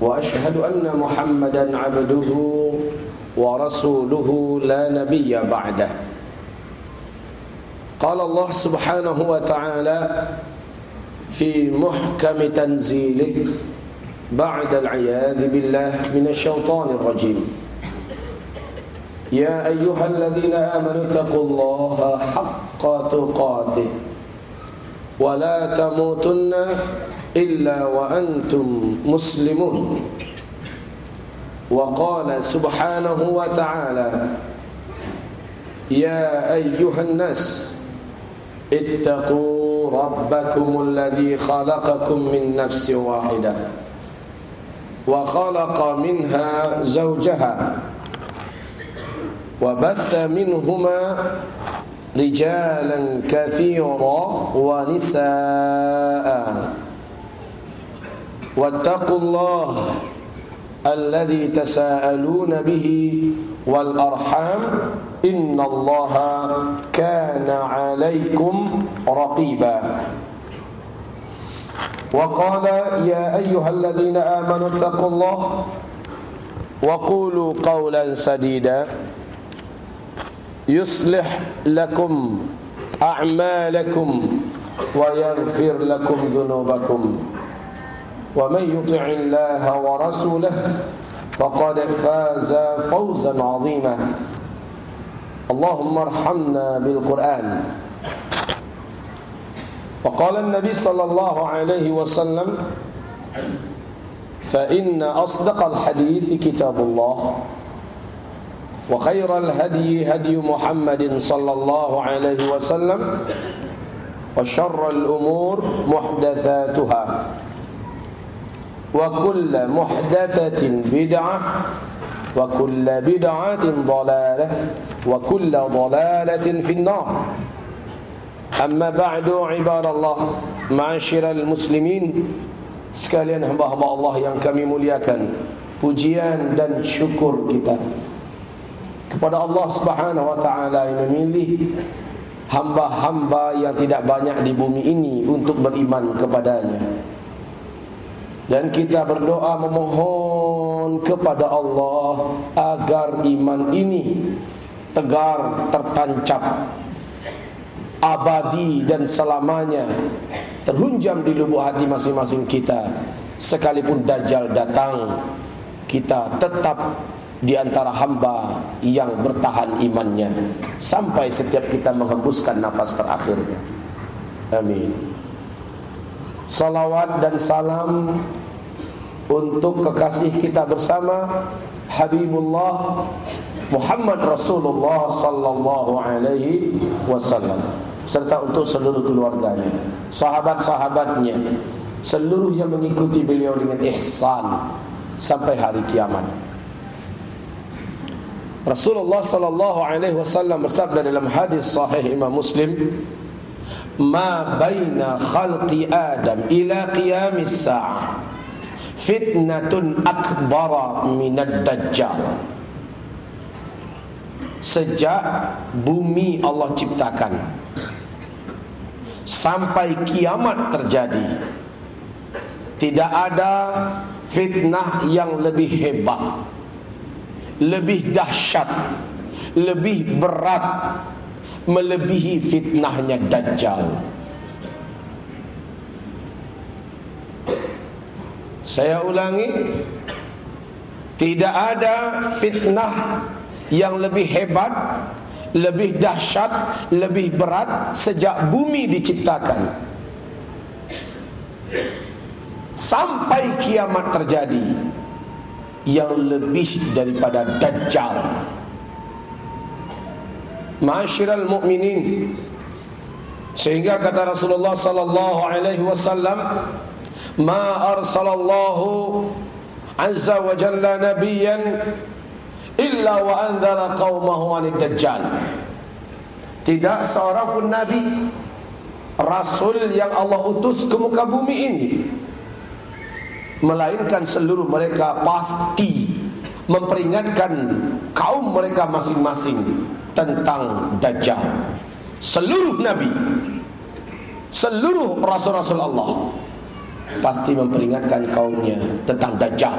وأشهد أن محمدا عبده ورسوله لا نبي بعده. قال الله سبحانه وتعالى في محكم تنزيله بعد العياذ بالله من الشيطان الرجيم. يا أيها الذين آمنوا اتقوا الله حق تقاته ولا تموتن إلا وأنتم مسلمون. وقال سبحانه وتعالى يا أيها الناس اتقوا ربكم الذي خلقكم من نفس واحدة وخلق منها زوجها وبث منهما رجالا كثيرا ونساء. واتقوا الله الذي تساءلون به والأرحام إن الله كان عليكم رقيبا. وقال يا أيها الذين آمنوا اتقوا الله وقولوا قولا سديدا. يصلح لكم أعمالكم ويغفر لكم ذنوبكم. ومن يطع الله ورسوله فقد فاز فوزا عظيما. اللهم ارحمنا بالقرآن. وقال النبي صلى الله عليه وسلم فإن أصدق الحديث كتاب الله وخير الهدي هدي محمد صلى الله عليه وسلم وشر الأمور محدثاتها. وكل محدثة بدعة وكل بدعة ضلالة وكل ضلالة في النار أما بعد عباد الله معاشر المسلمين sekalian hamba-hamba Allah yang kami muliakan pujian dan syukur kita kepada Allah Subhanahu wa taala yang memilih hamba-hamba yang tidak banyak di bumi ini untuk beriman kepadanya Dan kita berdoa memohon kepada Allah agar iman ini tegar tertancap abadi dan selamanya terhunjam di lubuk hati masing-masing kita. Sekalipun dajjal datang kita tetap di antara hamba yang bertahan imannya. Sampai setiap kita menghembuskan nafas terakhirnya. Amin salawat dan salam untuk kekasih kita bersama Habibullah Muhammad Rasulullah sallallahu alaihi wasallam serta untuk seluruh keluarganya, sahabat-sahabatnya, seluruh yang mengikuti beliau dengan ihsan sampai hari kiamat. Rasulullah sallallahu alaihi wasallam bersabda dalam hadis sahih Imam Muslim, "Ma baina khalqi Adam ila qiyamis sa'ah fitnatun akbara minad dajjal." Sejak bumi Allah ciptakan sampai kiamat terjadi tidak ada fitnah yang lebih hebat lebih dahsyat lebih berat melebihi fitnahnya dajjal saya ulangi tidak ada fitnah yang lebih hebat lebih dahsyat, lebih berat sejak bumi diciptakan. Sampai kiamat terjadi yang lebih daripada dajjal. Ma'asyiral mu'minin. Sehingga kata Rasulullah sallallahu alaihi wasallam ma arsalallahu azza wa jalla nabiyyan illa wa anzara qaumahu anid dajjal. Tidak seorang pun nabi rasul yang Allah utus ke muka bumi ini melainkan seluruh mereka pasti memperingatkan kaum mereka masing-masing tentang dajjal seluruh nabi seluruh rasul-rasul Allah pasti memperingatkan kaumnya tentang dajjal.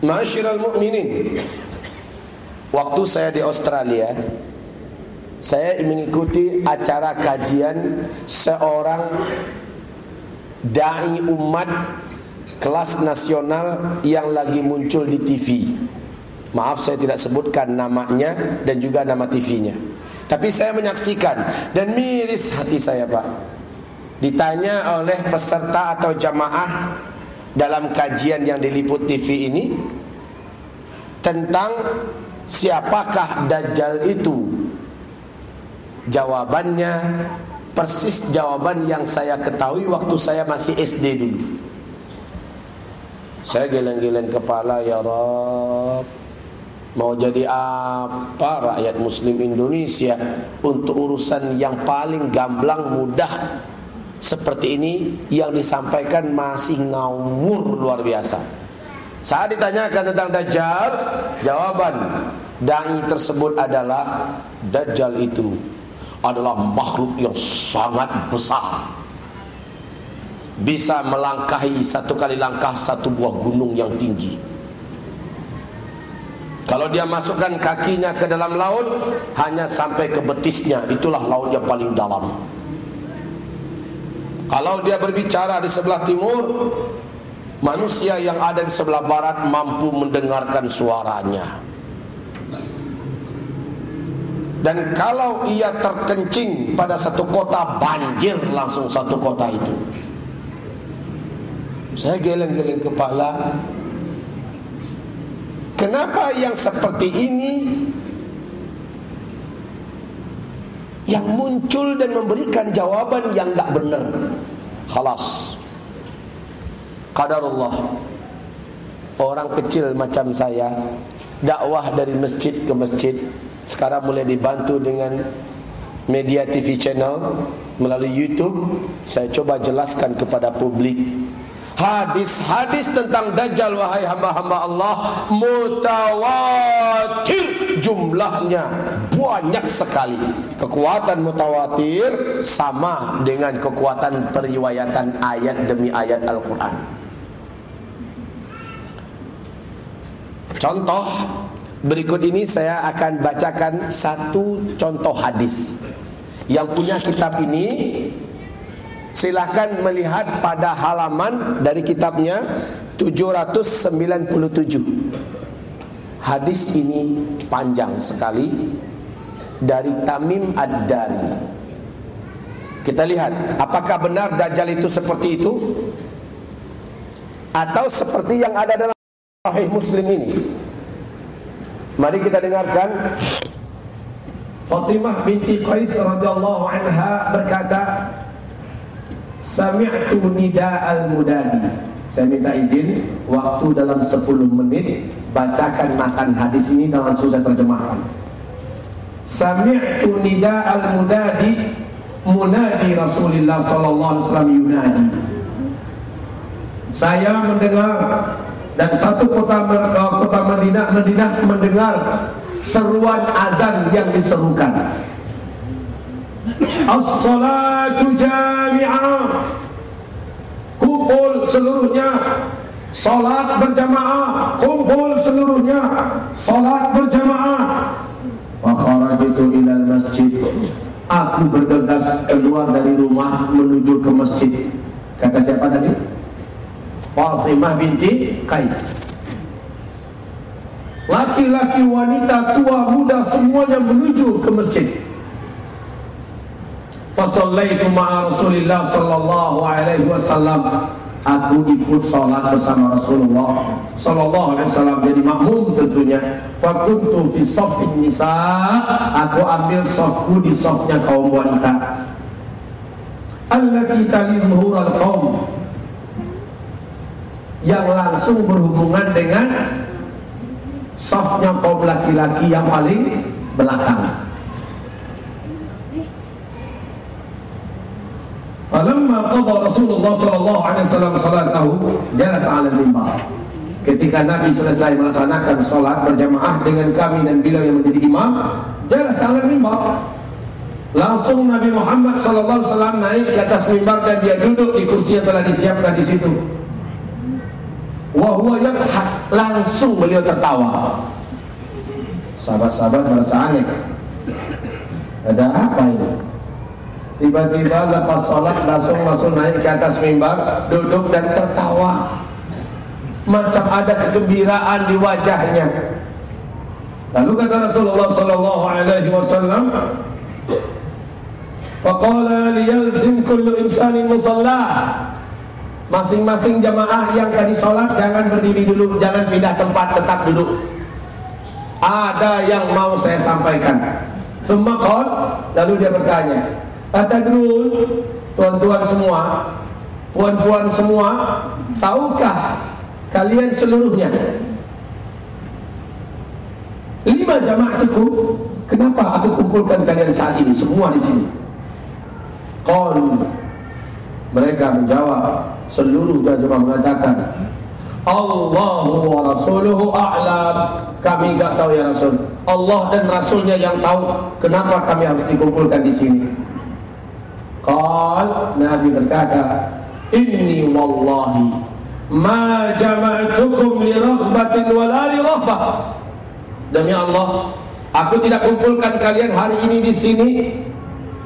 Masyiral mu'minin Waktu saya di Australia Saya mengikuti acara kajian Seorang Da'i umat Kelas nasional Yang lagi muncul di TV Maaf saya tidak sebutkan namanya Dan juga nama TV-nya Tapi saya menyaksikan Dan miris hati saya Pak Ditanya oleh peserta atau jamaah dalam kajian yang diliput TV ini tentang siapakah Dajjal itu. Jawabannya persis jawaban yang saya ketahui waktu saya masih SD dulu. Saya geleng-geleng kepala ya Rob Mau jadi apa rakyat muslim Indonesia Untuk urusan yang paling gamblang mudah seperti ini yang disampaikan masih ngawur luar biasa. Saat ditanyakan tentang Dajjal, jawaban dai tersebut adalah Dajjal itu adalah makhluk yang sangat besar. Bisa melangkahi satu kali langkah satu buah gunung yang tinggi. Kalau dia masukkan kakinya ke dalam laut hanya sampai ke betisnya, itulah laut yang paling dalam. Kalau dia berbicara di sebelah timur Manusia yang ada di sebelah barat mampu mendengarkan suaranya. Dan kalau ia terkencing pada satu kota Banjir langsung satu kota itu. Saya geleng-geleng kepala Kenapa yang seperti ini yang muncul dan memberikan jawaban yang tak benar. Khalas. Qadarullah. Orang kecil macam saya dakwah dari masjid ke masjid sekarang mulai dibantu dengan media TV channel melalui YouTube saya coba jelaskan kepada publik hadis-hadis tentang dajjal wahai hamba-hamba Allah mutawatir. Jumlahnya banyak sekali. Kekuatan mutawatir sama dengan kekuatan periwayatan ayat demi ayat Al-Qur'an. Contoh berikut ini saya akan bacakan satu contoh hadis. Yang punya kitab ini Silahkan melihat pada halaman dari kitabnya 797 Hadis ini panjang sekali. Dari Tamim Ad-Dari. Kita lihat Apakah benar Dajjal itu seperti itu? Atau seperti yang ada dalam Sahih Muslim ini? Mari kita dengarkan. Fatimah binti Qais radhiyallahu anha berkata Sami'tu nida'al mudadi. Saya minta izin Waktu dalam 10 menit Bacakan makan hadis ini dalam susah terjemahkan. Sami'tu nida'al mudadi Munadi Rasulullah sallallahu alaihi wasallam yunadi. Saya mendengar dan satu kota kota Madinah Madinah mendengar seruan azan yang diserukan As-salatu jami'ah Kumpul seluruhnya. Salat berjamaah. Kumpul seluruhnya. Salat berjamaah. Fakharajitu ilal masjid. Aku bergegas keluar dari rumah Menuju ke masjid. Kata siapa tadi? Fatimah binti Qais. Laki-laki wanita tua muda semuanya menuju ke masjid Fasallaitu ma'a Rasulillah sallallahu alaihi wasallam. Aku ikut salat bersama Rasulullah sallallahu alaihi wasallam jadi makmum tentunya. Fakuntu fi saffin nisa. Aku ambil safku di safnya kaum wanita. allati talidhur al-qaum yang langsung berhubungan dengan softnya kaum laki-laki yang paling belakang. Falamma qada Rasulullah sallallahu alaihi wasallam salatahu jalasa 'ala al-mimbar. Ketika Nabi selesai melaksanakan salat berjamaah dengan kami dan beliau yang menjadi imam, jalasa 'ala al-mimbar. Langsung Nabi Muhammad sallallahu alaihi wasallam naik ke atas mimbar dan dia duduk di kursi yang telah disiapkan di situ. Wa huwa yadhak, langsung beliau tertawa. Sahabat-sahabat merasa aneh. Ada apa ini? Tiba-tiba lepas sholat langsung langsung naik ke atas mimbar, duduk dan tertawa. Macam ada kegembiraan di wajahnya. Lalu kata Rasulullah sallallahu alaihi wasallam, "Faqala liyalzim kullu insanin musallah." Masing-masing jamaah yang tadi sholat jangan berdiri dulu, jangan pindah tempat, tetap duduk. Ada yang mau saya sampaikan. Semua lalu dia bertanya, Atadrun Tuan-tuan semua Puan-puan semua Tahukah kalian seluruhnya? Lima jamaah itu Kenapa aku kumpulkan kalian saat ini Semua di sini? Qalu Mereka menjawab Seluruh jamaah mengatakan Allahu wa rasuluhu a'lam Kami enggak tahu ya Rasul. Allah dan Rasulnya yang tahu Kenapa kami harus dikumpulkan di sini Qal Nabi berkata Inni wallahi Ma jama'atukum li raghbatin wala li Demi Allah Aku tidak kumpulkan kalian hari ini di sini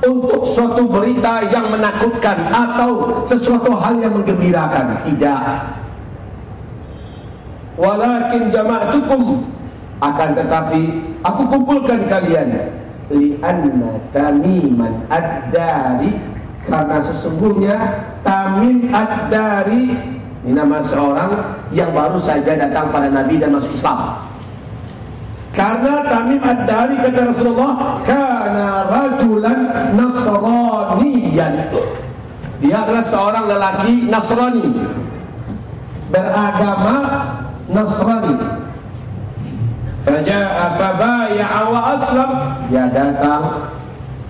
untuk suatu berita yang menakutkan atau sesuatu hal yang menggembirakan tidak. Walakin jama'tukum. Akan tetapi aku kumpulkan kalian lianna tamiman ad-dari. Karena sesungguhnya tamim ad-dari ini nama seorang yang baru saja datang pada Nabi dan masuk Islam. Karena Tamim ad-dari kata Rasulullah karena rajulan nasraniyan. Dia adalah seorang lelaki Nasrani. Beragama Nasrani Faja'a fabaya'a wa aslam Dia datang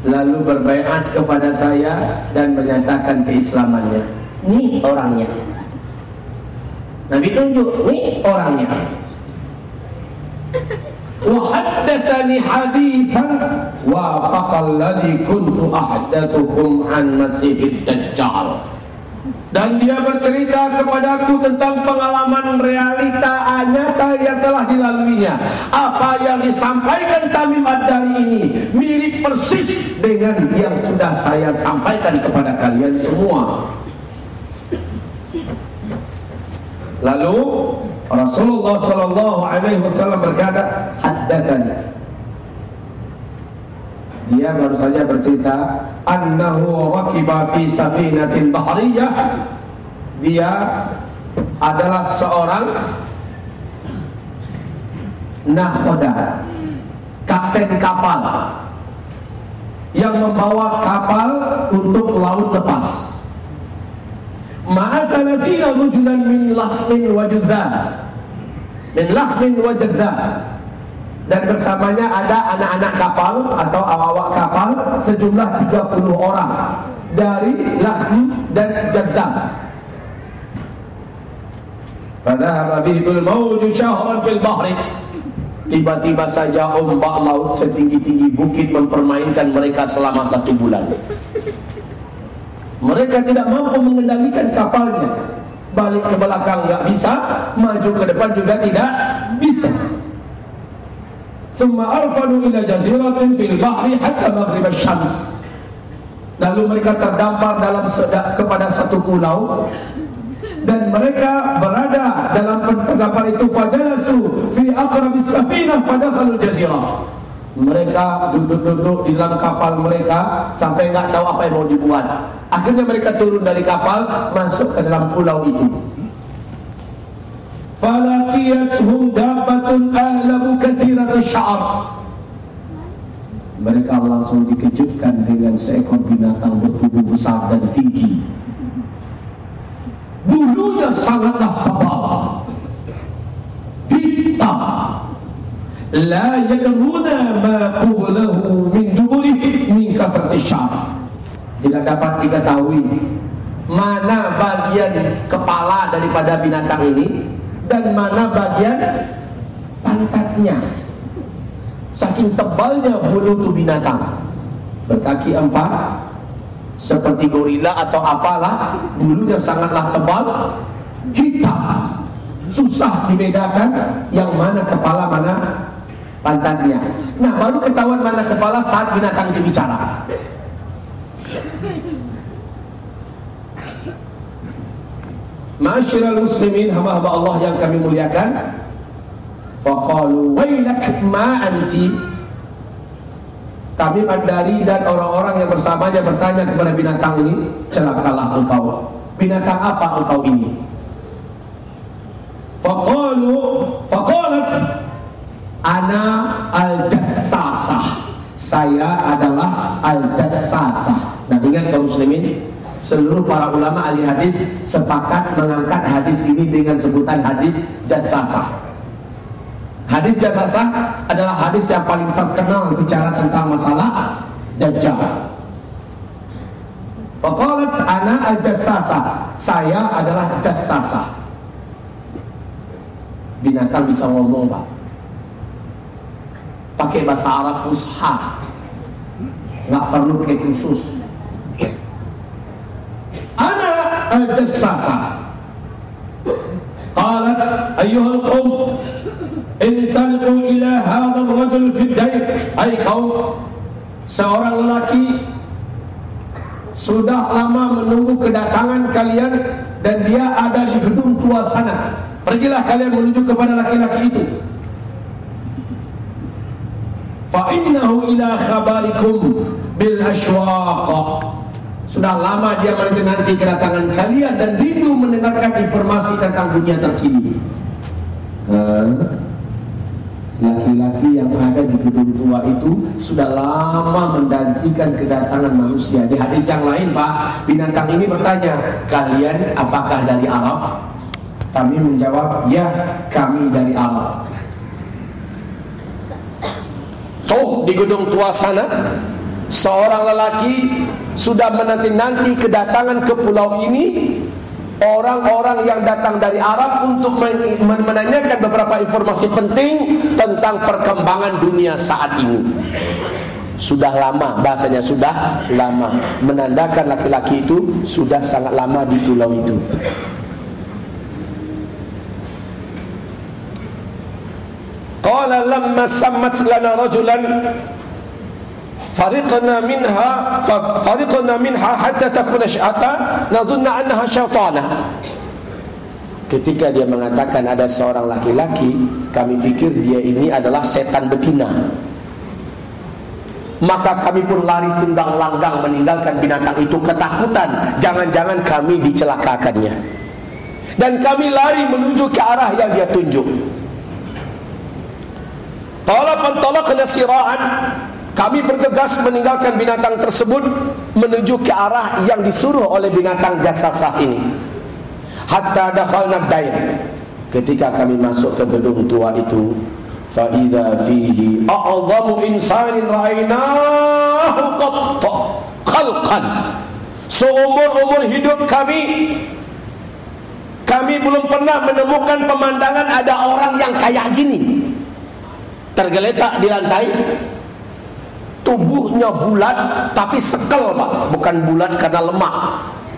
Lalu berbaikat kepada saya Dan menyatakan keislamannya Ini orangnya Nabi tunjuk Ini orangnya وحدثني حديثا وافق الذي كنت أحدثكم عن مسيح الدجال dan dia bercerita kepadaku tentang pengalaman realita nyata yang telah dilaluinya. Apa yang disampaikan Tamim Ad-Dari ini mirip persis dengan yang sudah saya sampaikan kepada kalian semua. Lalu Rasulullah sallallahu alaihi wasallam berkata, "Haddatsani." Dia baru saja bercerita annahu raqiba fi safinatin bahriyah. Dia adalah seorang nahkoda kapten kapal yang membawa kapal untuk laut lepas. Ma'asala fiha rujulan min lahmin wa min lahmin wa dan bersamanya ada anak-anak kapal atau awak kapal sejumlah 30 orang dari Lahm dan Jazzam. Fadhahaba bihimul mawju syahran fil bahri. Tiba-tiba saja ombak laut setinggi-tinggi bukit mempermainkan mereka selama satu bulan. Mereka tidak mampu mengendalikan kapalnya. Balik ke belakang tidak bisa, maju ke depan juga tidak bisa. Semua arfadu ila jaziratin fil bahri hatta maghrib syams. Lalu mereka terdampar dalam kepada satu pulau dan mereka berada dalam kapal itu fajalasu fi aqrabis safinah fadakhalul jazirah. Mereka duduk-duduk di dalam kapal mereka sampai enggak tahu apa yang mau dibuat. Akhirnya mereka turun dari kapal masuk ke dalam pulau itu falaqiyatuhum dabbatun ahlamu kathirat asy'ar mereka langsung dikejutkan dengan seekor binatang bertubuh besar dan tinggi. Bulunya sangatlah tebal, hitam. La yadruna ma qublahu min duburihi min kasrati syar. Tidak dapat diketahui mana bagian kepala daripada binatang ini dan mana bagian pantatnya Saking tebalnya bulu tu binatang. Berkaki empat Seperti gorila atau apalah Bulunya sangatlah tebal Hitam. Susah dibedakan Yang mana kepala mana pantatnya. Nah baru ketahuan mana kepala saat binatang itu bicara Masyiral muslimin hamba-hamba Allah yang kami muliakan. Faqalu wailak ma anti? Kami Mandari dan orang-orang yang bersamanya bertanya kepada binatang ini Celakalah engkau. Binatang apa engkau ini? Faqalu Faqalat Ana al-jassasah. Saya adalah al-jassasah. Nah ingat kaum muslimin Seluruh para ulama ahli hadis sepakat mengangkat hadis ini dengan sebutan hadis jassasah Hadis jasasah adalah hadis yang paling terkenal bicara tentang masalah Dajjal. Faqalat ana al-jassasa. Saya adalah jassasa. Binatang bisa ngomong, Pak. Pakai bahasa Arab fusha. Enggak perlu pakai khusus. Ana al-jassasa. Qalat ayyuhal qawm intaliqu ila hadzal rajul fi dair hai kaum seorang lelaki sudah lama menunggu kedatangan kalian dan dia ada di gedung tua sana. Pergilah kalian menuju kepada laki-laki itu. Fa innahu ila khabarikum bil ashwaq sudah lama dia menanti kedatangan kalian dan rindu mendengarkan informasi tentang dunia terkini. Uh, laki-laki yang ada di gedung tua itu sudah lama mendantikan kedatangan manusia. Di hadis yang lain, Pak, binatang ini bertanya, "Kalian apakah dari Arab?" Kami menjawab, "Ya, kami dari Arab." Tuh di gedung tua sana seorang lelaki sudah menanti-nanti kedatangan ke pulau ini orang-orang yang datang dari Arab untuk menanyakan beberapa informasi penting tentang perkembangan dunia saat ini. Sudah lama, bahasanya sudah lama menandakan laki-laki itu sudah sangat lama di pulau itu. Qala lamma sammat lana rajulan fariqna minha fariqna minha hatta takuna syata nazunna annaha syaitana ketika dia mengatakan ada seorang laki-laki kami pikir dia ini adalah setan betina maka kami pun lari tunggang langgang meninggalkan binatang itu ketakutan jangan-jangan kami dicelakakannya dan kami lari menuju ke arah yang dia tunjuk Talafan talaqna sira'an kami bergegas meninggalkan binatang tersebut menuju ke arah yang disuruh oleh binatang jasasah ini. Hatta dakhalna dair. Ketika kami masuk ke gedung tua itu, fa idza fihi a'zamu insanin ra'aynahu qatta khalqan. Seumur-umur hidup kami kami belum pernah menemukan pemandangan ada orang yang kayak gini. Tergeletak di lantai tubuhnya bulat tapi sekel pak. Bukan bulat karena lemak.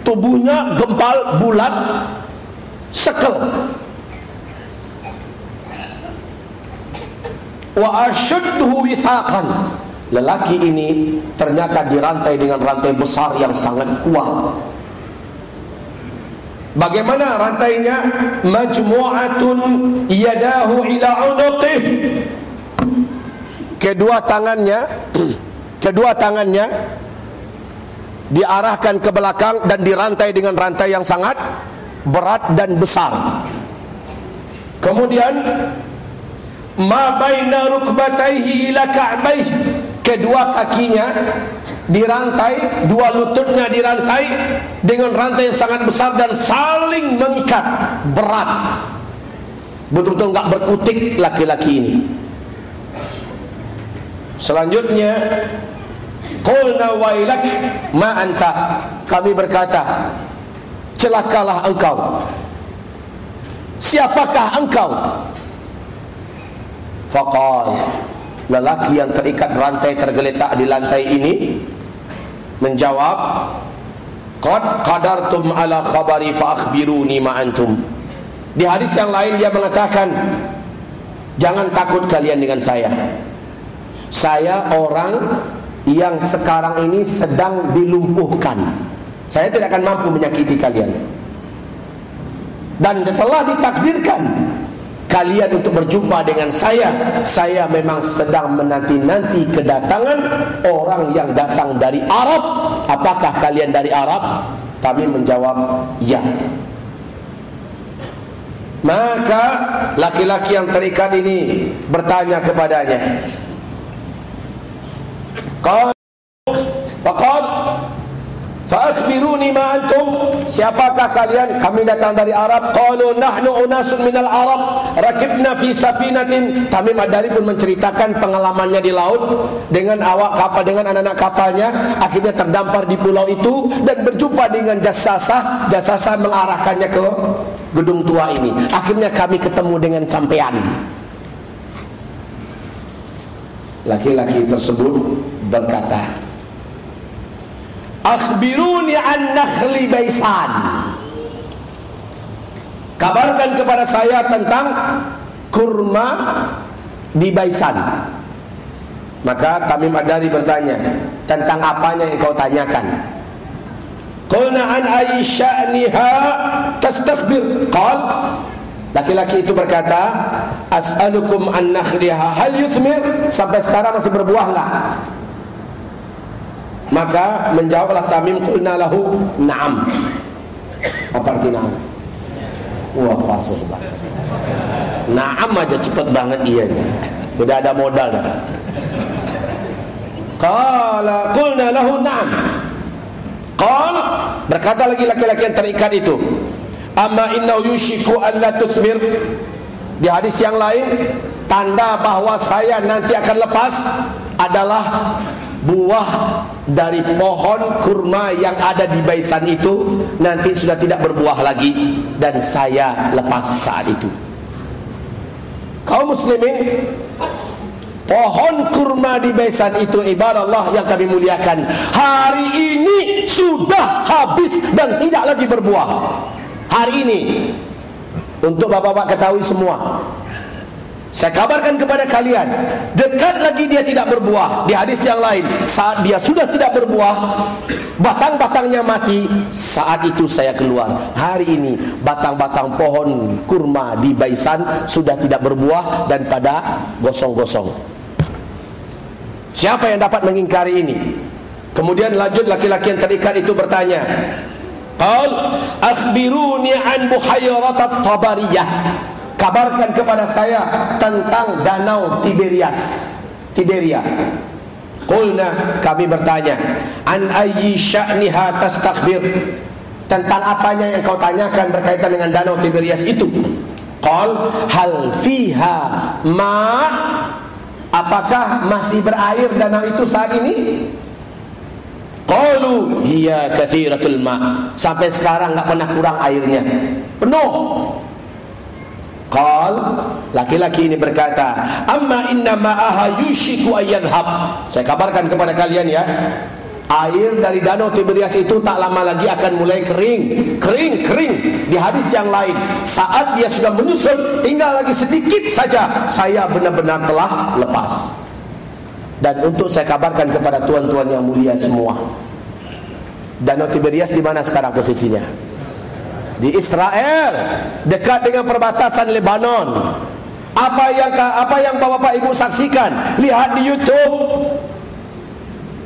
Tubuhnya gempal bulat sekel. Wa asyudhu withaqan. Lelaki ini ternyata dirantai dengan rantai besar yang sangat kuat. Bagaimana rantainya? Majmu'atun yadahu ila unuqih kedua tangannya kedua tangannya diarahkan ke belakang dan dirantai dengan rantai yang sangat berat dan besar kemudian ma baina rukbatayhi ila ka'bayhi kedua kakinya dirantai, dua lututnya dirantai dengan rantai yang sangat besar dan saling mengikat berat. Betul-betul enggak berkutik laki-laki ini. Selanjutnya Qulna wailak ma anta? Kami berkata celakalah engkau. Siapakah engkau? Faqal Lelaki yang terikat rantai tergeletak di lantai ini. Menjawab Qad qadartum ala khabari fa akhbiruni ma antum. Di hadis yang lain dia mengatakan Jangan takut kalian dengan saya Saya orang yang sekarang ini sedang dilumpuhkan. Saya tidak akan mampu menyakiti kalian. Dan telah ditakdirkan kalian untuk berjumpa dengan saya. Saya memang sedang menanti-nanti kedatangan orang yang datang dari Arab. Apakah kalian dari Arab? Kami menjawab ya. Maka laki-laki yang terikat ini bertanya kepadanya qala faqad Fa'akhbiruni ma antum. Siapakah kalian? Kami datang dari Arab. Qalu nahnu unasun minal Arab. Rakibna fi safinatin. Tamim Adari pun menceritakan pengalamannya di laut Dengan awak kapal Dengan anak-anak kapalnya. Akhirnya terdampar di pulau itu Dan berjumpa dengan jasasah. Jasasah mengarahkannya ke gedung tua ini. Akhirnya kami ketemu dengan sampean Laki-laki tersebut berkata Akhbiruni an nakhli baisan Kabarkan kepada saya tentang kurma di Baisan. Maka kami Madari bertanya, tentang apanya yang kau tanyakan? Qulna an aisya'niha tastakhbir. Qal Laki-laki itu berkata, as'alukum an nakhliha hal yuthmir? Sampai sekarang masih berbuah enggak? Maka menjawablah Tamim qulna lahu na'am. Apa arti na'am? Wah fasih banget. Na'am aja cepat banget iya. Udah ada modal dah. Qala qulna lahu na'am. Qal berkata lagi laki-laki yang terikat itu, "Amma innahu yushiku an la tuthmir." Di hadis yang lain, tanda bahwa saya nanti akan lepas adalah buah dari pohon kurma yang ada di Baisan itu nanti sudah tidak berbuah lagi dan saya lepas saat itu. Kaum muslimin Pohon kurma di Baisan itu ibarat Allah yang kami muliakan Hari ini sudah habis dan tidak lagi berbuah Hari ini Untuk bapak-bapak ketahui semua saya kabarkan kepada kalian Dekat lagi dia tidak berbuah. Di hadis yang lain Saat dia sudah tidak berbuah Batang-batangnya mati Saat itu saya keluar. Hari ini Batang-batang pohon kurma di Baisan Sudah tidak berbuah Dan pada gosong-gosong. Siapa yang dapat mengingkari ini? Kemudian lanjut laki-laki yang terikat itu bertanya Qal Akhbiruni an buhayyaratat tabariyah. Kabarkan kepada saya tentang danau Tiberias. Tiberia. Qulna kami bertanya an ayyi sya'niha tastakbir? Tentang apanya yang kau tanyakan berkaitan dengan danau Tiberias itu? Qal hal fiha ma? Apakah masih berair danau itu saat ini Qalu hiya kathiratul ma sampai sekarang enggak pernah kurang airnya penuh Qal laki-laki ini berkata, "Amma inna ma'aha yushiku ayyadhhab." Saya kabarkan kepada kalian ya. Air dari danau Tiberias itu tak lama lagi akan mulai kering, kering, kering. Di hadis yang lain, saat dia sudah menyusul, tinggal lagi sedikit saja, saya benar-benar telah lepas. Dan untuk saya kabarkan kepada tuan-tuan yang mulia semua, Danau Tiberias di mana sekarang posisinya? di Israel dekat dengan perbatasan Lebanon. Apa yang apa yang Bapak Ibu saksikan? Lihat di YouTube.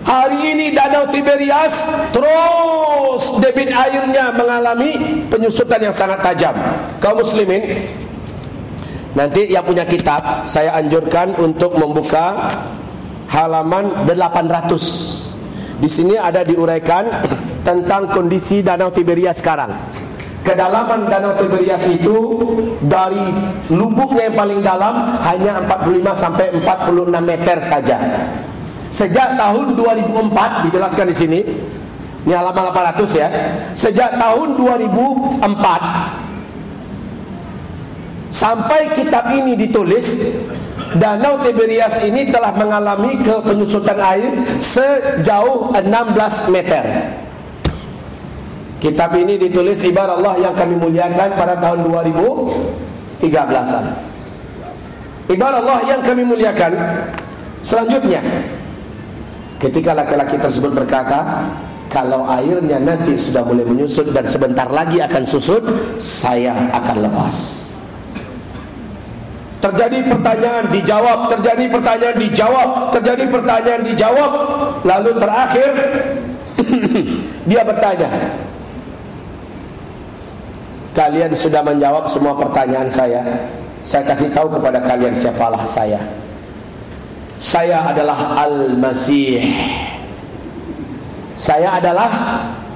Hari ini Danau Tiberias terus debit airnya mengalami penyusutan yang sangat tajam. Kaum muslimin, nanti yang punya kitab saya anjurkan untuk membuka halaman 800. Di sini ada diuraikan tentang kondisi Danau Tiberias sekarang. Kedalaman Danau Tiberias itu dari lubuknya yang paling dalam hanya 45 sampai 46 meter saja. Sejak tahun 2004 dijelaskan di sini. Ini halaman 800 ya. Sejak tahun 2004 sampai kitab ini ditulis Danau Tiberias ini telah mengalami kepenyusutan air sejauh 16 meter. Kitab ini ditulis ibarat Allah yang kami muliakan pada tahun 2013-an. Ibarat Allah yang kami muliakan selanjutnya Ketika laki-laki tersebut berkata, kalau airnya nanti sudah mulai menyusut dan sebentar lagi akan susut, saya akan lepas. Terjadi pertanyaan dijawab, terjadi pertanyaan dijawab, terjadi pertanyaan dijawab. Lalu terakhir dia bertanya, kalian sudah menjawab semua pertanyaan saya. Saya kasih tahu kepada kalian siapalah saya. Saya adalah Al-Masih Saya adalah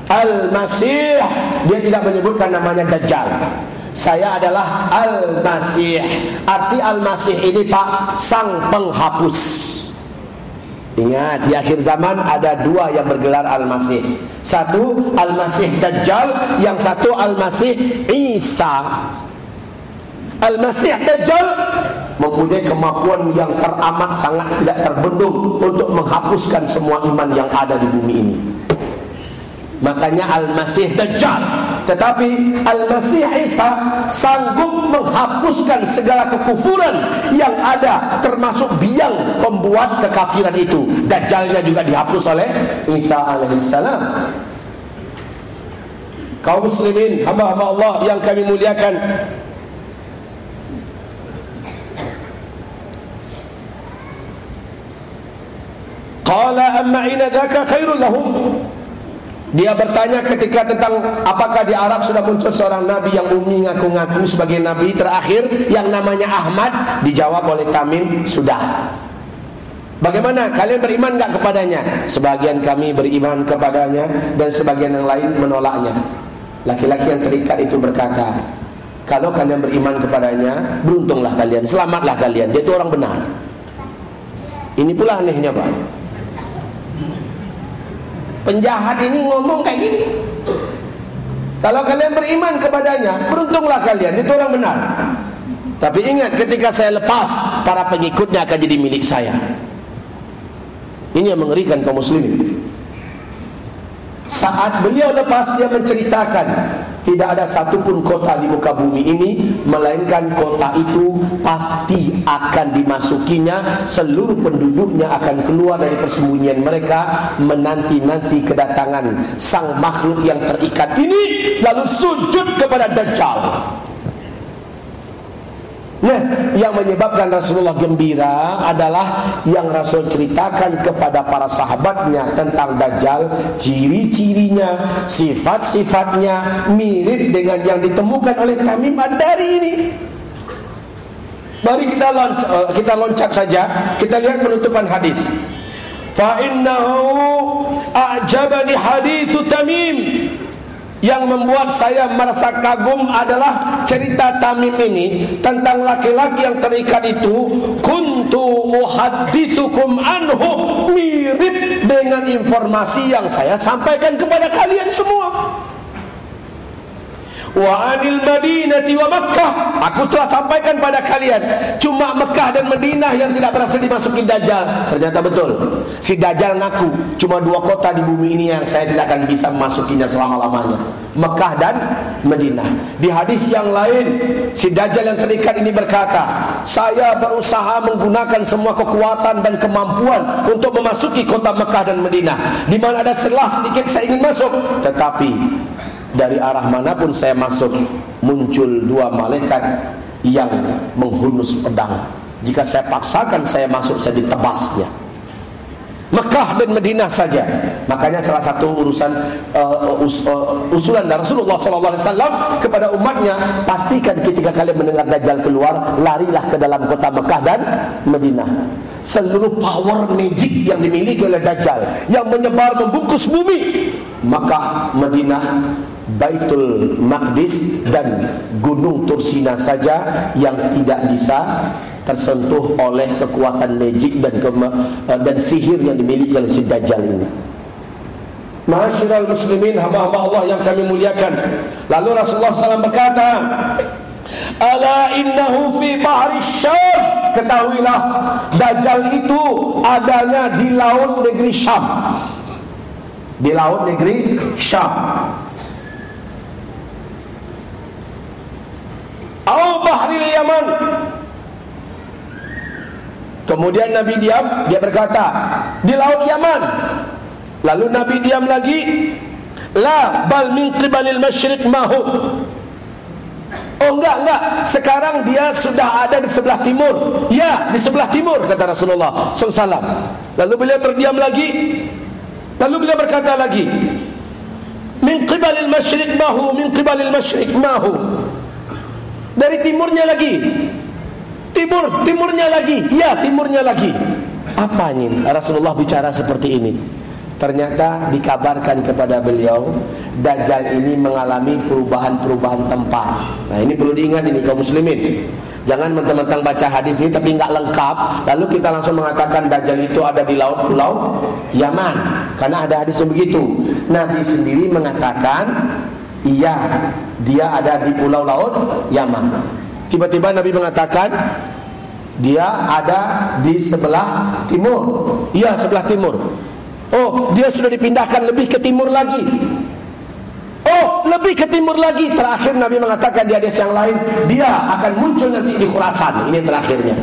Al-Masih Dia tidak menyebutkan namanya Dajjal Saya adalah Al-Masih. Arti Al-Masih ini Pak Sang penghapus. Ingat di akhir zaman ada dua yang bergelar Al-Masih. Satu Al-Masih Dajjal. Yang satu Al-Masih Isa. Al-Masih Dajjal mempunyai kemampuan yang teramat sangat tidak terbendung untuk menghapuskan semua iman yang ada di bumi ini. Makanya Al-Masih Dajjal. Tetapi Al-Masih Isa Sanggup menghapuskan segala kekufuran Yang ada Termasuk biang pembuat kekafiran itu. Dajjalnya juga dihapus oleh Isa alaihissalam. Kaum muslimin Hamba-hamba Allah yang kami muliakan. Amma ina dzaka khairul lahum. Dia bertanya ketika tentang apakah di Arab sudah muncul seorang nabi yang ummi ngaku-ngaku sebagai nabi terakhir yang namanya Ahmad dijawab oleh Tamim sudah. Bagaimana kalian beriman enggak kepadanya? Sebagian kami beriman kepadanya dan sebagian yang lain menolaknya. Laki-laki yang terikat itu berkata, kalau kalian beriman kepadanya, beruntunglah kalian, selamatlah kalian. Dia itu orang benar. Ini pula anehnya, Pak. Penjahat ini ngomong kayak gini. Kalau kalian beriman kepadanya, beruntunglah kalian. Itu orang benar. Tapi ingat, ketika saya lepas, para pengikutnya akan jadi milik saya. Ini yang mengerikan kaum muslimin. Saat beliau lepas dia menceritakan tidak ada satupun kota di muka bumi ini melainkan kota itu pasti akan dimasukinya seluruh penduduknya akan keluar dari persembunyian mereka menanti-nanti kedatangan sang makhluk yang terikat ini lalu sujud kepada Dajjal Nah, yang menyebabkan Rasulullah gembira adalah yang Rasul ceritakan kepada para sahabatnya tentang Dajjal, ciri-cirinya, sifat-sifatnya mirip dengan yang ditemukan oleh Tamim Ad-Dari ini. Mari kita loncat, eh, kita loncat saja, kita lihat penutupan hadis. Fa innahu a'jabani hadithu Tamim yang membuat saya merasa kagum adalah cerita Tamim ini tentang laki-laki yang terikat itu kuntu uhaddithukum anhu mirip dengan informasi yang saya sampaikan kepada kalian semua wa anil madinati wa makkah. Aku telah sampaikan pada kalian cuma Mekah dan Madinah yang tidak berhasil dimasuki Dajjal. Ternyata betul. Si Dajjal ngaku cuma dua kota di bumi ini yang saya tidak akan bisa memasukinya selama-lamanya. Mekah dan Madinah. Di hadis yang lain si Dajjal yang terikat ini berkata saya berusaha menggunakan semua kekuatan dan kemampuan untuk memasuki kota Mekah dan Madinah. Di mana ada celah sedikit saya ingin masuk. Tetapi dari arah mana pun saya masuk muncul dua malaikat yang menghunus pedang jika saya paksakan saya masuk saya ditebasnya Mekah dan Madinah saja. Makanya salah satu urusan uh, us, uh, usulan dari Rasulullah SAW kepada umatnya, pastikan ketika kalian mendengar Dajjal keluar, larilah ke dalam kota Mekah dan Madinah. Seluruh power magic yang dimiliki oleh Dajjal yang menyebar membungkus bumi, Mekah, Madinah, Baitul Maqdis dan Gunung Tursina saja yang tidak bisa tersentuh oleh kekuatan magic dan eh, dan sihir yang dimiliki oleh si Dajjal ini. Masyarul muslimin hamba-hamba Allah yang kami muliakan. Lalu Rasulullah SAW berkata, Ala innahu fi bahri syam Ketahuilah Dajjal itu adanya di laut negeri Syam Di laut negeri Syam Au bahril Yaman Kemudian Nabi diam, dia berkata, di laut Yaman. Lalu Nabi diam lagi, la bal min qibalil masyriq mahu. Oh enggak, enggak. Sekarang dia sudah ada di sebelah timur. Ya, di sebelah timur kata Rasulullah SAW. Lalu beliau terdiam lagi. Lalu beliau berkata lagi, min qibalil masyriq mahu, min qibalil masyriq mahu. Dari timurnya lagi. Timur, timurnya lagi. Ya, timurnya lagi. Apa ini? Rasulullah bicara seperti ini. Ternyata dikabarkan kepada beliau Dajjal ini mengalami perubahan-perubahan tempat Nah ini perlu diingat ini kaum muslimin Jangan mentang-mentang baca hadis ini tapi nggak lengkap Lalu kita langsung mengatakan Dajjal itu ada di laut pulau Yaman Karena ada hadis begitu Nabi sendiri mengatakan Iya dia ada di pulau laut Yaman Tiba-tiba Nabi mengatakan dia ada di sebelah timur. Iya, sebelah timur. Oh, dia sudah dipindahkan lebih ke timur lagi. Oh, lebih ke timur lagi. Terakhir Nabi mengatakan di hadis yang lain, dia akan muncul nanti di Khurasan. Ini terakhirnya.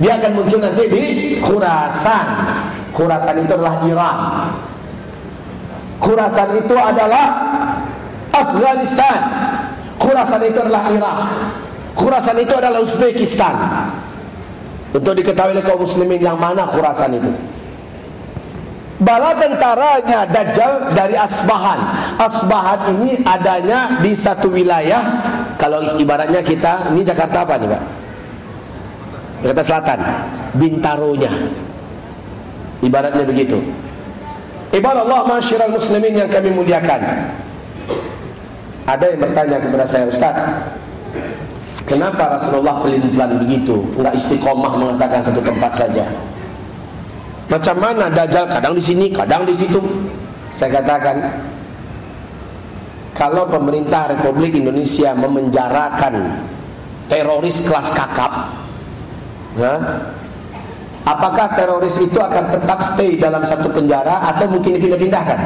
Dia akan muncul nanti di Khurasan. Khurasan itu adalah Iran. Khurasan itu adalah Afghanistan. Khurasan itu adalah Irak. Khurasan itu adalah Uzbekistan. Untuk diketahui oleh kaum muslimin yang mana Khurasan itu. Bala tentaranya Dajjal dari Asbahan. Asbahan ini adanya di satu wilayah. Kalau ibaratnya kita, ini Jakarta apa nih Pak? Jakarta Selatan. Bintaronya. Ibaratnya begitu. Ibarat Allah masyiral muslimin yang kami muliakan. Ada yang bertanya kepada saya, Ustaz, Kenapa Rasulullah pelin-pelan begitu? Enggak istiqomah mengatakan satu tempat saja. Macam mana Dajjal kadang di sini, kadang di situ. Saya katakan kalau pemerintah Republik Indonesia memenjarakan teroris kelas kakap, ya, apakah teroris itu akan tetap stay dalam satu penjara atau mungkin dipindah-pindahkan?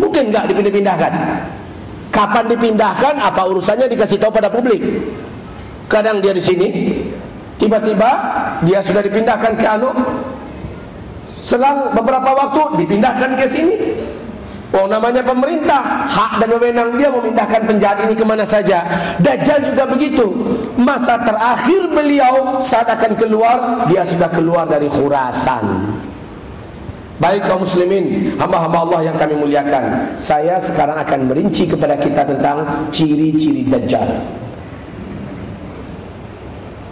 Mungkin enggak dipindah-pindahkan. Kapan dipindahkan? Apa urusannya dikasih tahu pada publik? Kadang dia di sini, tiba-tiba dia sudah dipindahkan ke anu. Selang beberapa waktu dipindahkan ke sini. Oh namanya pemerintah Hak dan wewenang dia memindahkan penjahat ini ke mana saja Dajjal juga begitu Masa terakhir beliau saat akan keluar Dia sudah keluar dari Khurasan Baik kaum muslimin, hamba-hamba Allah yang kami muliakan. Saya sekarang akan merinci kepada kita tentang ciri-ciri Dajjal.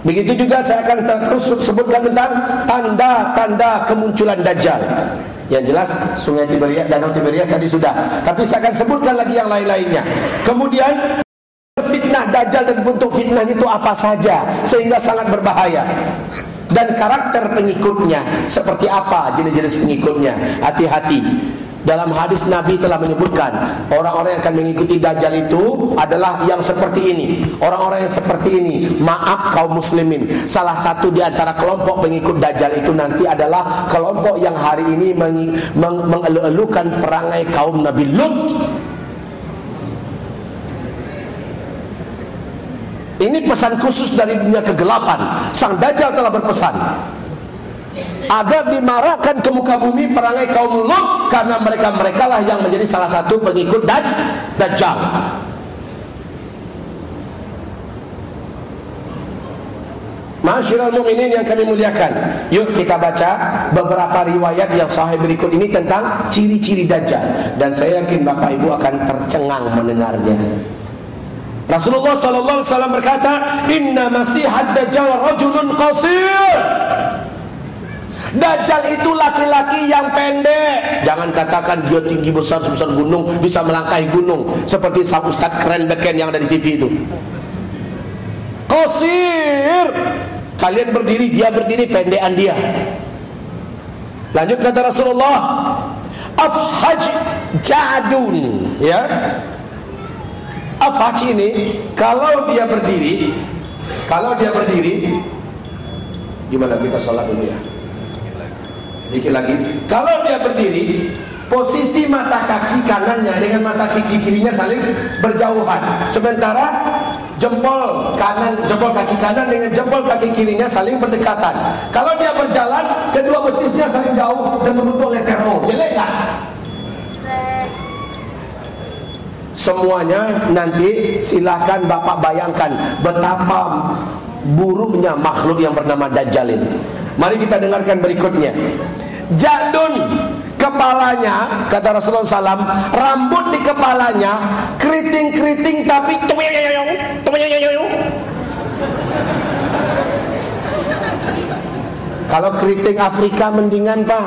Begitu juga saya akan terus sebutkan tentang tanda-tanda kemunculan Dajjal. Yang jelas Sungai Tiberias, Danau Tiberias tadi sudah. Tapi saya akan sebutkan lagi yang lain-lainnya. Kemudian fitnah Dajjal dan bentuk fitnah itu apa saja sehingga sangat berbahaya dan karakter pengikutnya seperti apa jenis-jenis pengikutnya hati-hati dalam hadis Nabi telah menyebutkan orang-orang yang akan mengikuti Dajjal itu adalah yang seperti ini. Orang-orang yang seperti ini, maaf kaum muslimin. Salah satu di antara kelompok pengikut Dajjal itu nanti adalah kelompok yang hari ini meng mengeluh-elukan perangai kaum Nabi Lut Ini pesan khusus dari dunia kegelapan. Sang Dajjal telah berpesan agar dimarahkan ke muka bumi perangai kaum Lut karena mereka-mereka lah yang menjadi salah satu pengikut dan Dajjal. Masyiral mu'minin yang kami muliakan Yuk kita baca beberapa riwayat yang sahih berikut ini tentang ciri-ciri Dajjal Dan saya yakin Bapak Ibu akan tercengang mendengarnya Rasulullah sallallahu alaihi wasallam berkata, "Inna Masihad Dajjal rajulun qasir." Dajjal itu laki-laki yang pendek. Jangan katakan dia tinggi besar sebesar gunung, bisa melangkahi gunung seperti sang ustaz keren beken yang ada di TV itu. Qasir. Kalian berdiri, dia berdiri pendekan dia. Lanjut kata Rasulullah, afhaj ja'dun, ya. Afaci ini kalau dia berdiri, kalau dia berdiri, gimana kita sholat dulu ya? Sedikit lagi. Kalau dia berdiri, posisi mata kaki kanannya dengan mata kaki kirinya saling berjauhan. Sementara jempol kanan, jempol kaki kanan dengan jempol kaki kirinya saling berdekatan. Kalau dia berjalan, kedua betisnya saling jauh dan membentuk letter O. Jelek kan? Semuanya nanti silahkan Bapak bayangkan betapa buruknya makhluk yang bernama Dajjal ini. Mari kita dengarkan berikutnya. Jadun kepalanya kata Rasulullah SAW rambut di kepalanya keriting-keriting tapi kalau keriting Afrika mendingan pak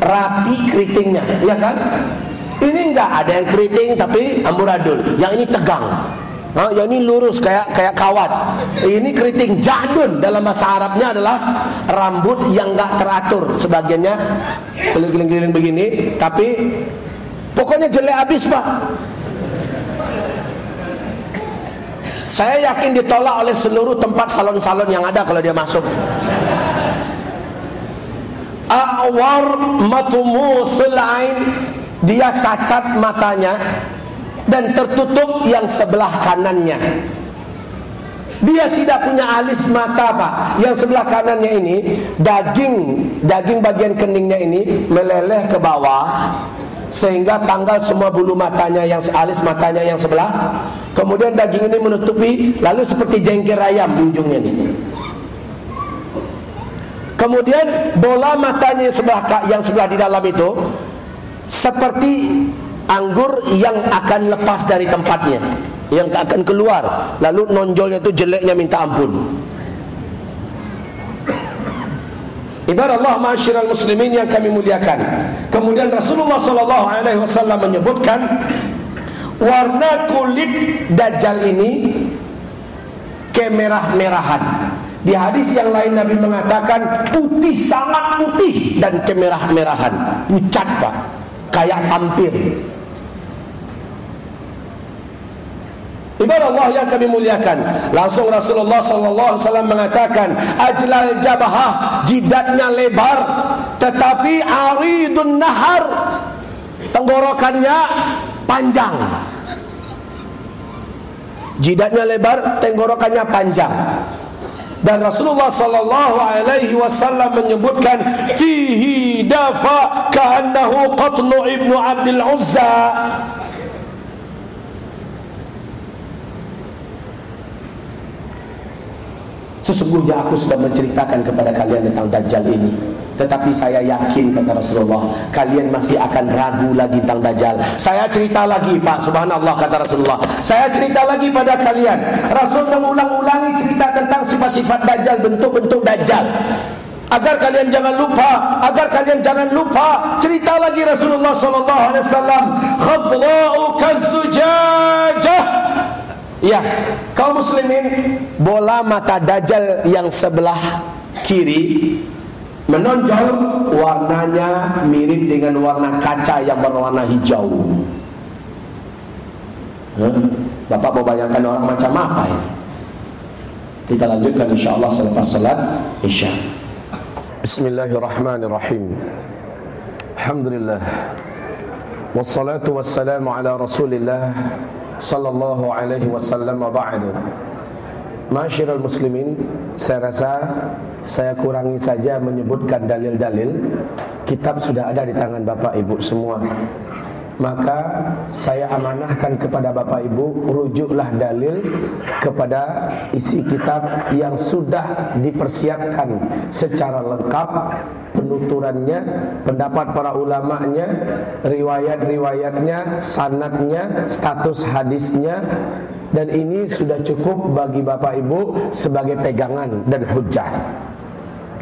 rapi keritingnya ya kan ini enggak ada yang keriting tapi amburadul. Yang ini tegang. Ha, yang ini lurus kayak kayak kawat. Ini keriting jadun dalam bahasa Arabnya adalah rambut yang enggak teratur. Sebagiannya keliling-keliling begini, tapi pokoknya jelek habis, Pak. Saya yakin ditolak oleh seluruh tempat salon-salon yang ada kalau dia masuk. Awar matumusul ain dia cacat matanya dan tertutup yang sebelah kanannya. Dia tidak punya alis mata pak. Yang sebelah kanannya ini daging daging bagian keningnya ini meleleh ke bawah sehingga tanggal semua bulu matanya yang alis matanya yang sebelah. Kemudian daging ini menutupi lalu seperti jengker ayam di ujungnya ini. Kemudian bola matanya yang sebelah yang sebelah di dalam itu seperti anggur yang akan lepas dari tempatnya yang akan keluar lalu nonjolnya itu jeleknya minta ampun Ibarat Allah masyiral muslimin yang kami muliakan. Kemudian Rasulullah sallallahu alaihi wasallam menyebutkan warna kulit dajjal ini kemerah-merahan. Di hadis yang lain Nabi mengatakan putih sangat putih dan kemerah-merahan, pucat Pak kayak vampir. Ibarat Allah yang kami muliakan. Langsung Rasulullah sallallahu alaihi wasallam mengatakan, "Ajlal jabahah, jidatnya lebar, tetapi aridun nahar, tenggorokannya panjang." Jidatnya lebar, tenggorokannya panjang. Dan Rasulullah sallallahu alaihi wasallam menyebutkan fihi dafa ka'annahu qatlu ibnu Abdul Uzza. Sesungguhnya aku sudah menceritakan kepada kalian tentang Dajjal ini. Tetapi saya yakin kata Rasulullah Kalian masih akan ragu lagi tentang Dajjal. Saya cerita lagi Pak. Subhanallah kata Rasulullah. Saya cerita lagi pada kalian. Rasul mengulang-ulangi cerita tentang sifat-sifat Dajjal Bentuk-bentuk Dajjal. Agar kalian jangan lupa, agar kalian jangan lupa cerita lagi Rasulullah sallallahu alaihi wasallam, khadla'u kasujajah Ya, kaum muslimin, bola mata dajjal yang sebelah kiri menonjol warnanya mirip dengan warna kaca yang berwarna hijau. Huh? Bapak mau bayangkan orang macam apa ini? Kita lanjutkan insyaAllah selepas salat Isya. Bismillahirrahmanirrahim. Alhamdulillah. Wassalatu wassalamu ala Rasulillah sallallahu alaihi wasallam wa ba'du. Masyiral muslimin, saya rasa saya kurangi saja menyebutkan dalil-dalil. Kitab sudah ada di tangan Bapak Ibu semua. Maka saya amanahkan kepada Bapak Ibu rujuklah dalil kepada isi kitab yang sudah dipersiapkan secara lengkap penuturannya, pendapat para ulamanya, riwayat-riwayatnya, sanadnya, status hadisnya dan ini sudah cukup bagi Bapak Ibu sebagai pegangan dan hujah.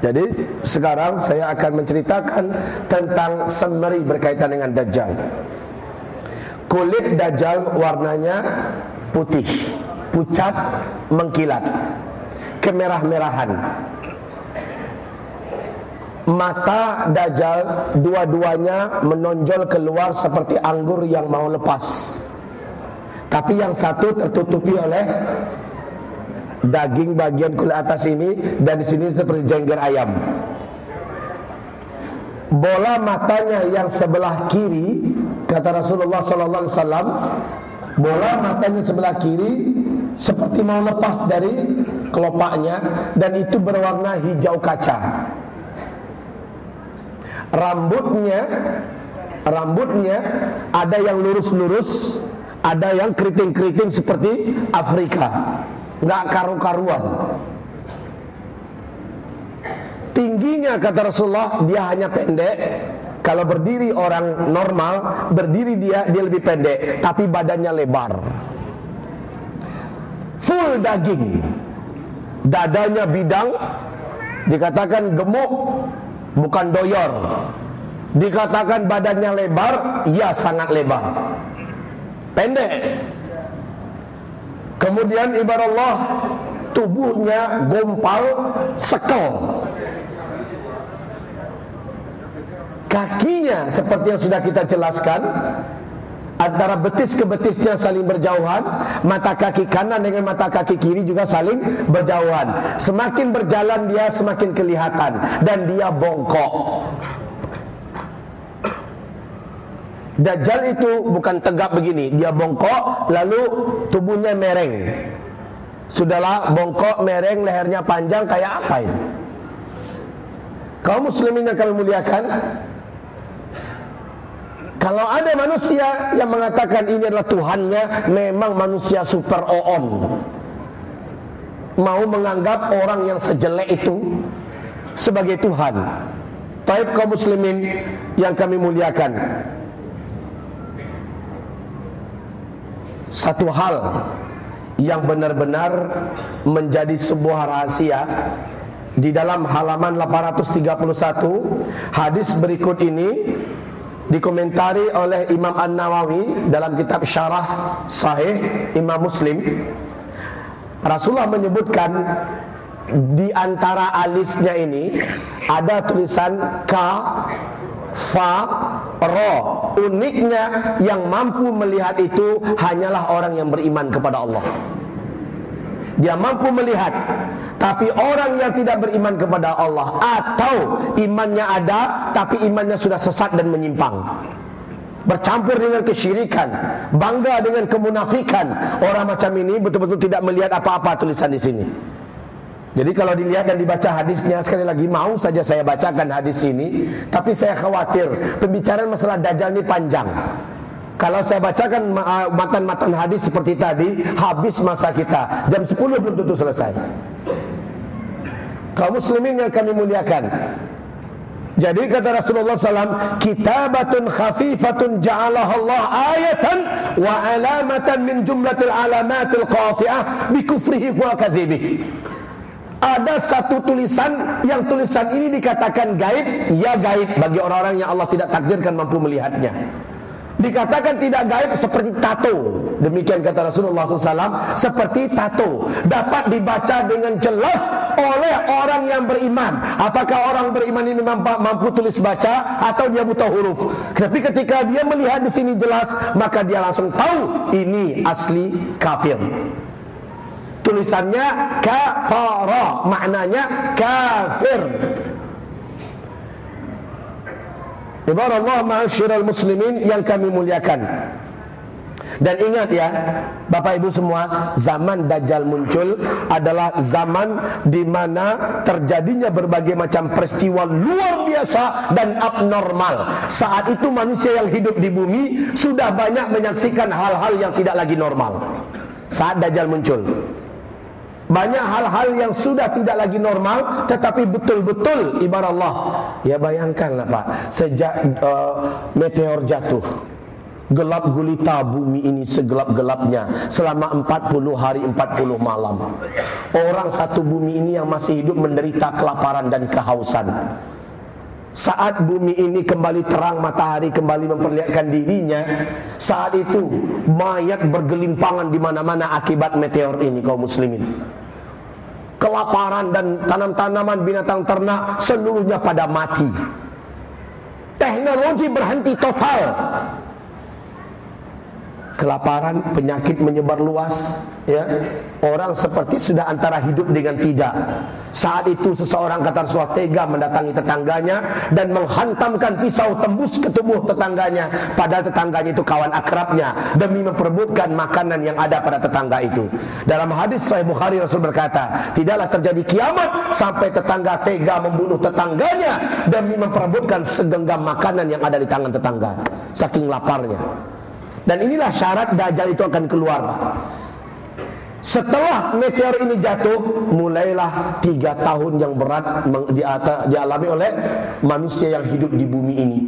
Jadi sekarang saya akan menceritakan tentang semeri berkaitan dengan Dajjal. Kulit dajjal warnanya putih, pucat, mengkilat, kemerah-merahan. Mata dajjal dua-duanya menonjol keluar seperti anggur yang mau lepas. Tapi yang satu tertutupi oleh daging bagian kulit atas ini dan di sini seperti jengger ayam. Bola matanya yang sebelah kiri Kata Rasulullah sallallahu alaihi wasallam, bola matanya sebelah kiri seperti mau lepas dari kelopaknya dan itu berwarna hijau kaca. Rambutnya rambutnya ada yang lurus-lurus, ada yang keriting-keriting seperti Afrika. Enggak karu-karuan. Tingginya kata Rasulullah dia hanya pendek kalau berdiri orang normal, berdiri dia dia lebih pendek, tapi badannya lebar. Full daging. Dadanya bidang, dikatakan gemuk, bukan doyor. Dikatakan badannya lebar, iya sangat lebar. Pendek. Kemudian ibarat Allah tubuhnya gompal, sekel. Kakinya seperti yang sudah kita jelaskan antara betis ke betisnya saling berjauhan mata kaki kanan dengan mata kaki kiri juga saling berjauhan. Semakin berjalan dia semakin kelihatan dan dia bongkok. Dajjal itu bukan tegap begini dia bongkok lalu tubuhnya mereng. Sudahlah bongkok mereng lehernya panjang kayak apa itu kaum muslimin yang kami muliakan kalau ada manusia yang mengatakan ini adalah Tuhannya, memang manusia super oon. Mau menganggap orang yang sejelek itu sebagai Tuhan. Taib kaum muslimin yang kami muliakan. Satu hal yang benar-benar menjadi sebuah rahasia di dalam halaman 831 hadis berikut ini dikomentari oleh Imam An-Nawawi dalam kitab Syarah Sahih Imam Muslim Rasulullah menyebutkan di antara alisnya ini ada tulisan K Fa Ro uniknya yang mampu melihat itu hanyalah orang yang beriman kepada Allah dia mampu melihat. Tapi orang yang tidak beriman kepada Allah atau imannya ada tapi imannya sudah sesat dan menyimpang. Bercampur dengan kesyirikan bangga dengan kemunafikan. Orang macam ini betul-betul tidak melihat apa-apa tulisan di sini. Jadi kalau dilihat dan dibaca hadisnya sekali lagi mau saja saya bacakan hadis ini tapi saya khawatir pembicaraan masalah dajjal ini panjang kalau saya bacakan matan-matan hadis seperti tadi, habis masa kita. Jam 10 belum tentu selesai. Kaum muslimin yang kami muliakan. Jadi kata Rasulullah SAW, kitabatun khafifatun ja'alah Allah ayatan wa alamatan min jumlatil alamatil qati'ah bi kufrihi wa kadhibih. Ada satu tulisan yang tulisan ini dikatakan gaib, ya gaib bagi orang-orang yang Allah tidak takdirkan mampu melihatnya. Dikatakan tidak gaib seperti tato. Demikian kata Rasulullah SAW Seperti tato. Dapat dibaca dengan jelas oleh orang yang beriman. Apakah orang beriman ini mampu, mampu tulis baca Atau dia buta huruf? Tapi ketika dia melihat di sini jelas Maka dia langsung tahu Ini asli kafir. Tulisannya kafara Maknanya kafir Ibarat Allah ma'asyiral muslimin yang kami muliakan. Dan ingat ya, Bapak Ibu semua, zaman Dajjal muncul adalah zaman di mana terjadinya berbagai macam peristiwa luar biasa dan abnormal. Saat itu manusia yang hidup di bumi sudah banyak menyaksikan hal-hal yang tidak lagi normal. Saat Dajjal muncul. Banyak hal-hal yang sudah tidak lagi normal Tetapi betul-betul ibarat Allah. Ya bayangkanlah Pak. Sejak uh, meteor jatuh Gelap gulita bumi ini segelap-gelapnya Selama 40 hari 40 malam. Orang satu bumi ini yang masih hidup menderita kelaparan dan kehausan saat bumi ini kembali terang matahari kembali memperlihatkan dirinya saat itu mayat bergelimpangan di mana-mana akibat meteor ini kaum muslimin. Kelaparan dan tanam-tanaman binatang ternak seluruhnya pada mati. Teknologi berhenti total kelaparan, penyakit menyebar luas, ya. Orang seperti sudah antara hidup dengan tidak. Saat itu seseorang kata Rasulullah tega mendatangi tetangganya dan menghantamkan pisau tembus ke tubuh tetangganya padahal tetangganya itu kawan akrabnya demi memperebutkan makanan yang ada pada tetangga itu. Dalam hadis Sahih Bukhari Rasul berkata, tidaklah terjadi kiamat sampai tetangga tega membunuh tetangganya demi memperebutkan segenggam makanan yang ada di tangan tetangga saking laparnya. Dan inilah syarat Dajjal itu akan keluar. Setelah meteor ini jatuh Mulailah tiga tahun yang berat dialami oleh manusia yang hidup di bumi ini.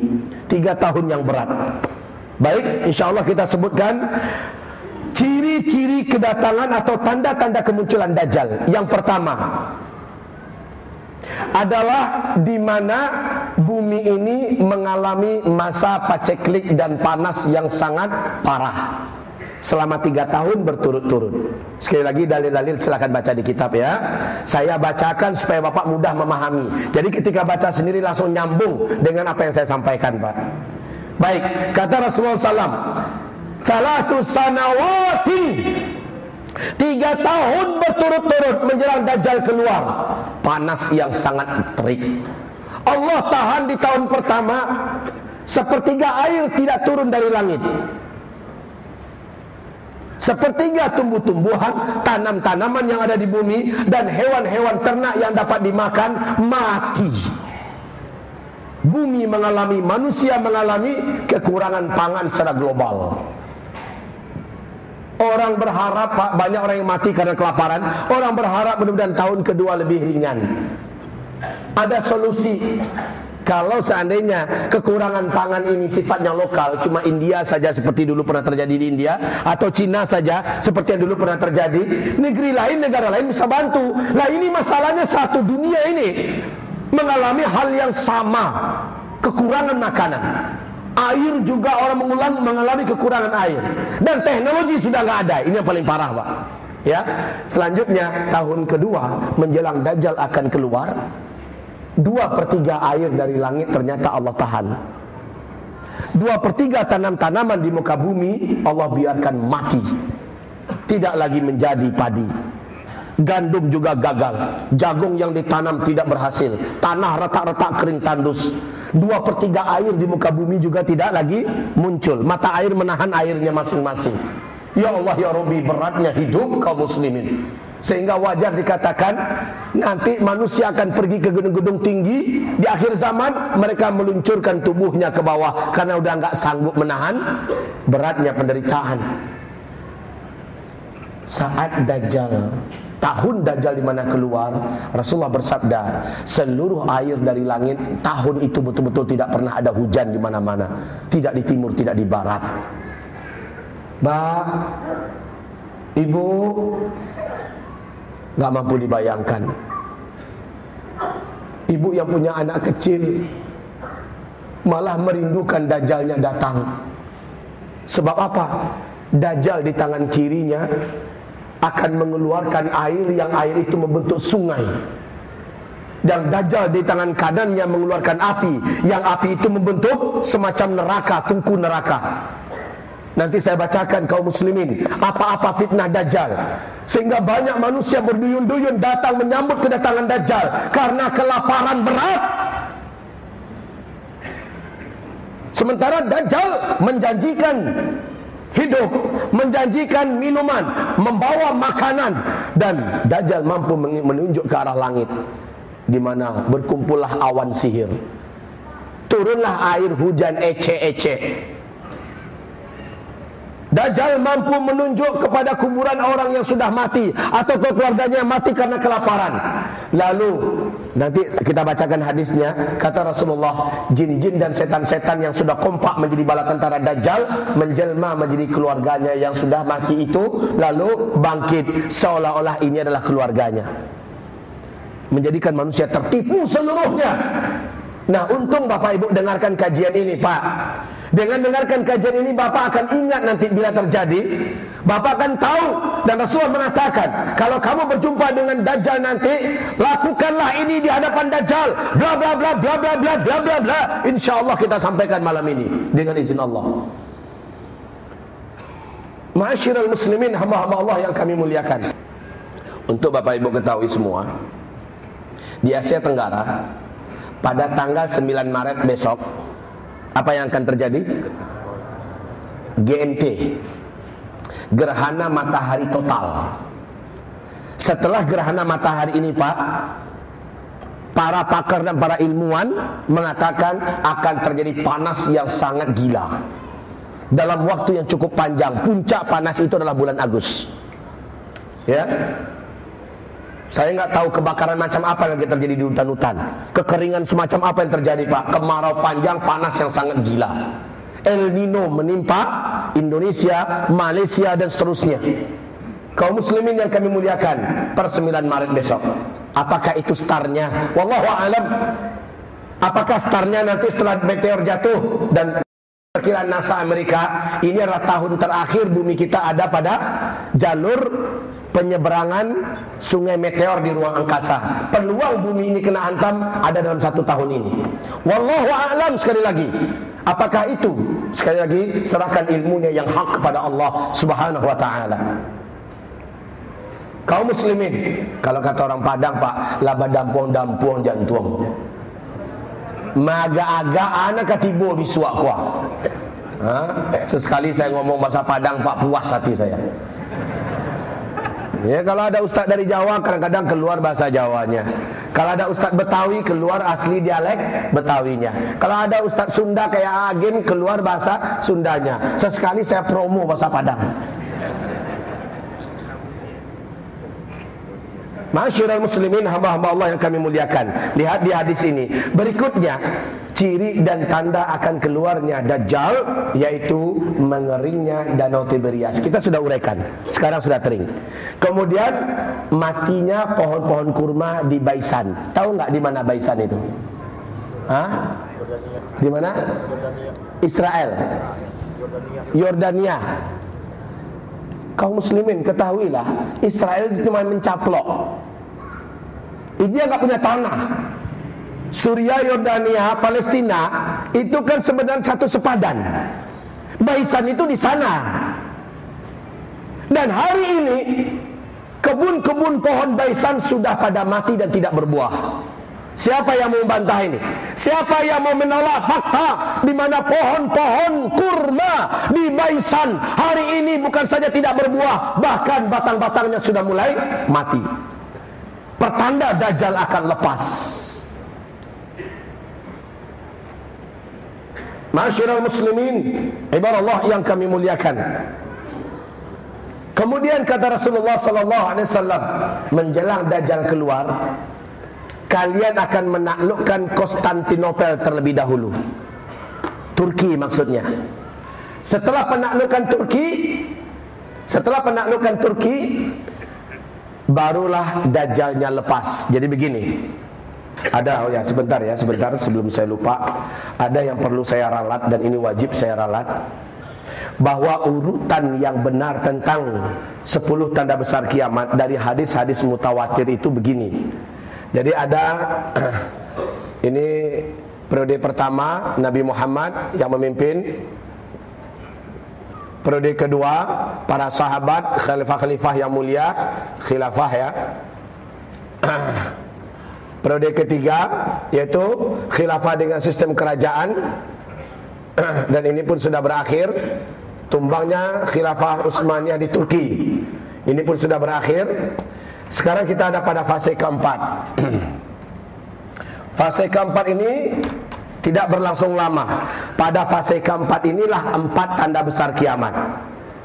Tiga tahun yang berat. Baik, insya Allah kita sebutkan Ciri-ciri kedatangan atau tanda-tanda kemunculan Dajjal. Yang pertama adalah di mana bumi ini mengalami masa paceklik dan panas yang sangat parah selama tiga tahun berturut-turut. Sekali lagi dalil-dalil silahkan baca di kitab ya. Saya bacakan supaya bapak mudah memahami. Jadi ketika baca sendiri langsung nyambung dengan apa yang saya sampaikan pak. Baik, kata Rasulullah SAW, Salatu sanawatin Tiga tahun berturut-turut menjelang Dajjal keluar. Panas yang sangat terik. Allah tahan di tahun pertama Sepertiga air tidak turun dari langit. Sepertiga tumbuh-tumbuhan Tanam-tanaman yang ada di bumi Dan hewan-hewan ternak yang dapat dimakan Mati. Bumi mengalami, manusia mengalami Kekurangan pangan secara global Orang berharap Pak, banyak orang yang mati karena kelaparan. Orang berharap mudah-mudahan tahun kedua lebih ringan. Ada solusi. Kalau seandainya kekurangan pangan ini sifatnya lokal, cuma India saja seperti dulu pernah terjadi di India, atau Cina saja seperti yang dulu pernah terjadi, negeri lain, negara lain bisa bantu. Nah ini masalahnya satu dunia ini mengalami hal yang sama, kekurangan makanan. Air juga orang mengulang mengalami kekurangan air dan teknologi sudah nggak ada. Ini yang paling parah, Pak. Ya. Selanjutnya tahun kedua menjelang Dajjal akan keluar, dua pertiga air dari langit ternyata Allah tahan. Dua pertiga tanam-tanaman di muka bumi Allah biarkan mati. Tidak lagi menjadi padi. Gandum juga gagal. Jagung yang ditanam tidak berhasil. Tanah retak-retak kering tandus. Dua per tiga air di muka bumi juga tidak lagi muncul. Mata air menahan airnya masing-masing. Ya Allah ya Rabbi beratnya hidup kaum muslimin. Sehingga wajar dikatakan nanti manusia akan pergi ke gedung-gedung tinggi. Di akhir zaman mereka meluncurkan tubuhnya ke bawah. Karena udah nggak sanggup menahan beratnya penderitaan. Saat dajjal tahun Dajjal di mana keluar Rasulullah bersabda seluruh air dari langit tahun itu betul-betul tidak pernah ada hujan di mana-mana. Tidak di timur tidak di barat. Mbak Ibu nggak mampu dibayangkan. Ibu yang punya anak kecil malah merindukan Dajjalnya datang. Sebab apa? Dajjal di tangan kirinya akan mengeluarkan air yang air itu membentuk sungai. Dan Dajjal di tangan kanannya mengeluarkan api. Yang api itu membentuk semacam neraka, tungku neraka. Nanti saya bacakan kaum muslimin apa-apa fitnah Dajjal. Sehingga banyak manusia berduyun-duyun datang menyambut kedatangan Dajjal karena kelaparan berat. Sementara Dajjal menjanjikan hidup, menjanjikan minuman, membawa makanan dan Dajjal mampu menunjuk ke arah langit di mana berkumpullah awan sihir. Turunlah air hujan ece-ece. Dajjal mampu menunjuk kepada kuburan orang yang sudah mati atau keluarganya mati karena kelaparan. Lalu nanti kita bacakan hadisnya kata Rasulullah jin-jin dan setan-setan yang sudah kompak menjadi bala tentara Dajjal menjelma menjadi keluarganya yang sudah mati itu lalu bangkit seolah-olah ini adalah keluarganya. Menjadikan manusia tertipu seluruhnya. Nah untung Bapak Ibu dengarkan kajian ini Pak Dengan dengarkan kajian ini Bapak akan ingat nanti bila terjadi. Bapak akan tahu dan Rasulullah mengatakan Kalau kamu berjumpa dengan Dajjal nanti Lakukanlah ini di hadapan Dajjal. Bla bla bla bla bla bla bla bla bla. Insya Allah kita sampaikan malam ini Dengan izin Allah. Ma'asyiral muslimin hamba-hamba Allah yang kami muliakan. Untuk Bapak Ibu ketahui semua Di Asia Tenggara pada tanggal 9 Maret besok apa yang akan terjadi? GMT Gerhana matahari total. Setelah gerhana matahari ini Pak Para pakar dan para ilmuwan Mengatakan akan terjadi panas yang sangat gila. Dalam waktu yang cukup panjang Puncak panas itu adalah bulan Agustus Ya saya nggak tahu kebakaran macam apa yang terjadi di hutan-hutan. Kekeringan semacam apa yang terjadi, Pak? Kemarau panjang, panas yang sangat gila. El Nino menimpa Indonesia, Malaysia dan seterusnya. Kaum muslimin yang kami muliakan per 9 Maret besok. Apakah itu startnya? Wallahu alam. Apakah startnya nanti setelah meteor jatuh dan perkiraan NASA Amerika ini adalah tahun terakhir bumi kita ada pada jalur penyeberangan sungai meteor di ruang angkasa. Peluang bumi ini kena hantam ada dalam satu tahun ini. Wallahu a'lam sekali lagi. Apakah itu? Sekali lagi serahkan ilmunya yang hak kepada Allah Subhanahu wa taala. Kaum muslimin, kalau kata orang Padang, Pak, laba dampung-dampung jantung. Maga-aga anak katibo bisuak kuah. Ha? Sesekali saya ngomong bahasa Padang, Pak, puas hati saya. Ya kalau ada ustaz dari Jawa kadang-kadang keluar bahasa Jawanya. Kalau ada ustaz Betawi keluar asli dialek Betawinya. Kalau ada ustaz Sunda kayak Agim keluar bahasa Sundanya. Sesekali saya promo bahasa Padang. Masyurul muslimin hamba-hamba Allah yang kami muliakan. Lihat di hadis ini. Berikutnya Ciri dan tanda akan keluarnya Dajjal Yaitu mengeringnya Danau Tiberias. Kita sudah uraikan. Sekarang sudah kering Kemudian Matinya pohon-pohon kurma di Baisan. Tahu nggak di mana Baisan itu? Hah? Di mana? Israel. Yordania kaum muslimin ketahuilah Israel cuma mencaplok. Dia nggak punya tanah. Suria, Yordania, Palestina itu kan sebenarnya satu sepadan. Baisan itu di sana. Dan hari ini kebun-kebun pohon Baisan sudah pada mati dan tidak berbuah Siapa yang mau membantah ini? Siapa yang mau menolak fakta di mana pohon-pohon kurma di Baisan hari ini bukan saja tidak berbuah, bahkan batang-batangnya sudah mulai mati. Pertanda Dajjal akan lepas. Masyarakat muslimin, ibarat Allah yang kami muliakan. Kemudian kata Rasulullah sallallahu alaihi wasallam menjelang Dajjal keluar, kalian akan menaklukkan Konstantinopel terlebih dahulu. Turki maksudnya. Setelah penaklukan Turki, setelah penaklukan Turki, barulah dajjalnya lepas. Jadi begini. Ada oh ya sebentar ya, sebentar sebelum saya lupa. Ada yang perlu saya ralat dan ini wajib saya ralat. Bahwa urutan yang benar tentang 10 tanda besar kiamat dari hadis-hadis mutawatir itu begini. Jadi ada ini periode pertama Nabi Muhammad yang memimpin. Periode kedua para sahabat khalifah-khalifah yang mulia, khilafah ya. Periode ketiga yaitu khilafah dengan sistem kerajaan dan ini pun sudah berakhir. tumbangnya khilafah Utsmaniyah di Turki. Ini pun sudah berakhir. Sekarang kita ada pada fase keempat. fase keempat ini tidak berlangsung lama. Pada fase keempat inilah empat tanda besar kiamat.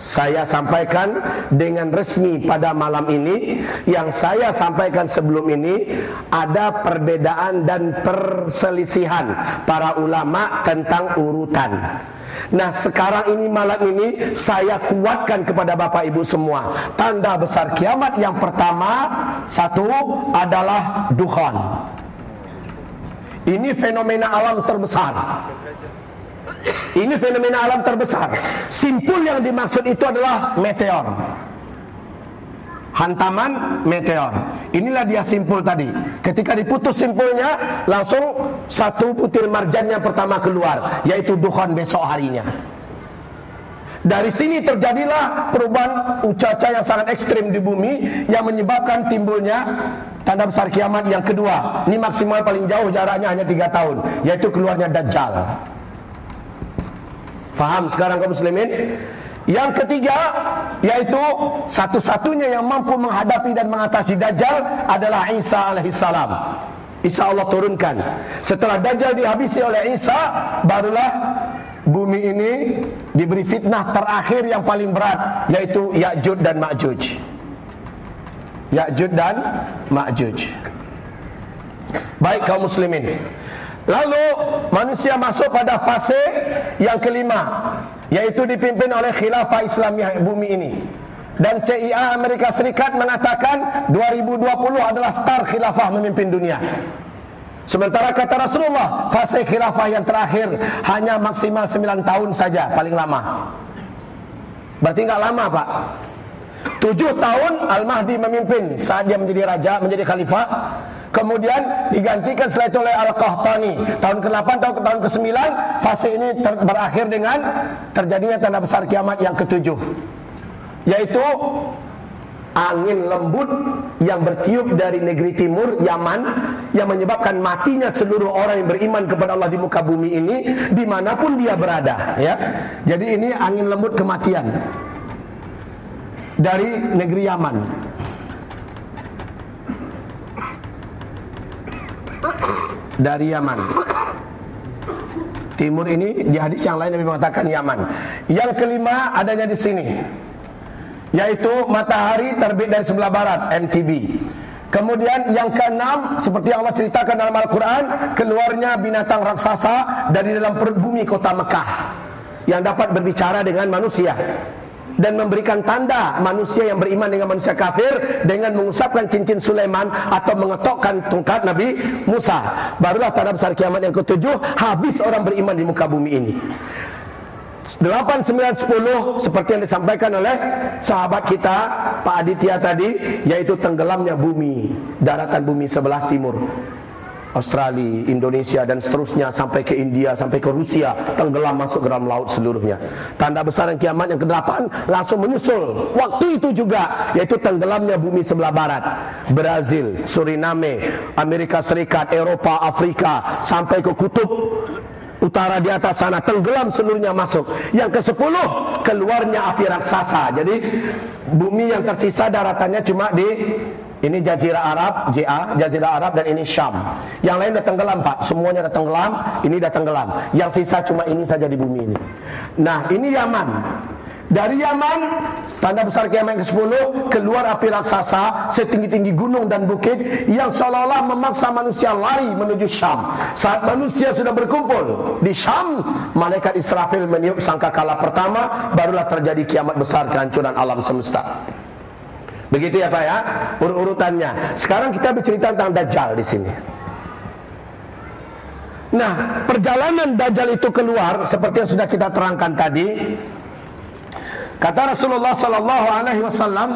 Saya sampaikan dengan resmi pada malam ini. Yang saya sampaikan sebelum ini Ada perbedaan dan perselisihan Para ulama tentang urutan. Nah sekarang ini malam ini Saya kuatkan kepada bapak ibu semua. Tanda besar kiamat yang pertama Satu adalah Dukhan Ini fenomena alam terbesar ini fenomena alam terbesar. Simpul yang dimaksud itu adalah meteor. Hantaman meteor. Inilah dia simpul tadi. Ketika diputus simpulnya, langsung satu butir marjan yang pertama keluar, yaitu duhan besok harinya. Dari sini terjadilah perubahan cuaca yang sangat ekstrim di bumi yang menyebabkan timbulnya tanda besar kiamat yang kedua. Ini maksimal paling jauh jaraknya hanya tiga tahun, yaitu keluarnya Dajjal. Faham sekarang kaum muslimin? Yang ketiga yaitu satu-satunya yang mampu menghadapi dan mengatasi Dajjal adalah Isa alaihissalam. Isa Allah turunkan. Setelah Dajjal dihabisi oleh Isa, barulah bumi ini diberi fitnah terakhir yang paling berat yaitu Ya'juj dan Ma'juj. Ya'juj dan Ma'juj. Baik kaum muslimin. Lalu manusia masuk pada fase yang kelima yaitu dipimpin oleh khilafah Islamiyah bumi ini. Dan CIA Amerika Serikat mengatakan 2020 adalah star khilafah memimpin dunia. Sementara kata Rasulullah, fase khilafah yang terakhir hanya maksimal 9 tahun saja paling lama. Berarti enggak lama, Pak. Tujuh tahun Al-Mahdi memimpin saat dia menjadi raja, menjadi khalifah. Kemudian digantikan setelah itu oleh Al-Qahtani. Tahun ke-8, tahun ke tahun ke-9 Fase ini berakhir dengan Terjadinya tanda besar kiamat yang ketujuh. Yaitu Angin lembut yang bertiup dari negeri timur Yaman Yang menyebabkan matinya seluruh orang yang beriman kepada Allah di muka bumi ini Di mana pun dia berada ya. Jadi ini angin lembut kematian Dari negeri Yaman dari Yaman. Timur ini di hadis yang lain Nabi mengatakan Yaman. Yang kelima adanya di sini. Yaitu matahari terbit dari sebelah barat MTB. Kemudian yang keenam seperti yang Allah ceritakan dalam Al-Qur'an, keluarnya binatang raksasa dari dalam perut bumi kota Mekah yang dapat berbicara dengan manusia dan memberikan tanda manusia yang beriman dengan manusia kafir dengan mengusapkan cincin Sulaiman atau mengetokkan tongkat Nabi Musa. Barulah tanda besar kiamat yang ketujuh habis orang beriman di muka bumi ini. 8, 9, 10 seperti yang disampaikan oleh sahabat kita Pak Aditya tadi yaitu tenggelamnya bumi daratan bumi sebelah timur Australia, Indonesia dan seterusnya sampai ke India, sampai ke Rusia, tenggelam masuk ke dalam laut seluruhnya. Tanda besar yang kiamat yang ke-8 langsung menyusul. Waktu itu juga yaitu tenggelamnya bumi sebelah barat. Brazil, Suriname, Amerika Serikat, Eropa, Afrika sampai ke kutub utara di atas sana tenggelam seluruhnya masuk. Yang ke-10 keluarnya api raksasa. Jadi bumi yang tersisa daratannya cuma di ini Jazirah Arab, JA, Jazirah Arab dan ini Syam. Yang lain dah tenggelam Pak, semuanya dah tenggelam, ini dah tenggelam. Yang sisa cuma ini saja di bumi ini. Nah, ini Yaman. Dari Yaman, tanda besar kiamat ke-10, keluar api raksasa setinggi-tinggi gunung dan bukit yang seolah-olah memaksa manusia lari menuju Syam. Saat manusia sudah berkumpul di Syam, malaikat Israfil meniup sangkakala pertama, barulah terjadi kiamat besar kehancuran alam semesta. Begitu ya Pak ya, urut-urutannya. Sekarang kita bercerita tentang Dajjal di sini. Nah, perjalanan Dajjal itu keluar seperti yang sudah kita terangkan tadi. Kata Rasulullah sallallahu alaihi wasallam,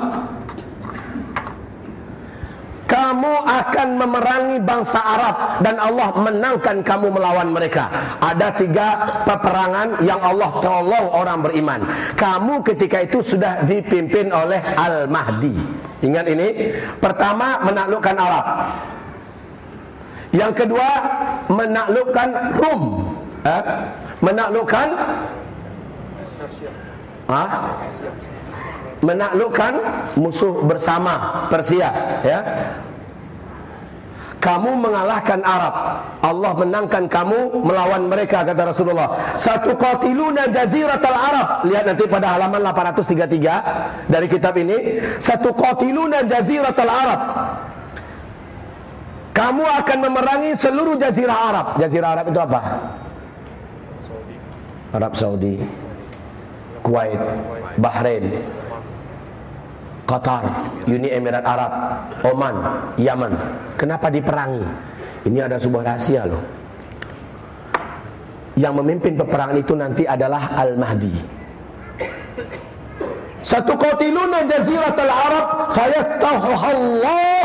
kamu akan memerangi bangsa Arab dan Allah menangkan kamu melawan mereka. Ada tiga peperangan yang Allah tolong orang beriman. Kamu ketika itu sudah dipimpin oleh Al-Mahdi. Ingat ini. Pertama menaklukkan Arab. Yang kedua menaklukkan Rum. Eh? Menaklukkan? Menaklukkan musuh bersama Persia, ya. Kamu mengalahkan Arab. Allah menangkan kamu melawan mereka kata Rasulullah. Satu qatiluna jaziratal Arab. Lihat nanti pada halaman 833 dari kitab ini. Satu qatiluna jaziratal Arab. Kamu akan memerangi seluruh jazirah Arab. Jazirah Arab itu apa? Arab Saudi, Kuwait, Bahrain, Qatar, Uni Emirat Arab, Oman, Yaman. Kenapa diperangi? Ini ada sebuah rahasia loh. Yang memimpin peperangan itu nanti adalah Al-Mahdi. Satu qatiluna jaziratul Arab fayattahu Allah.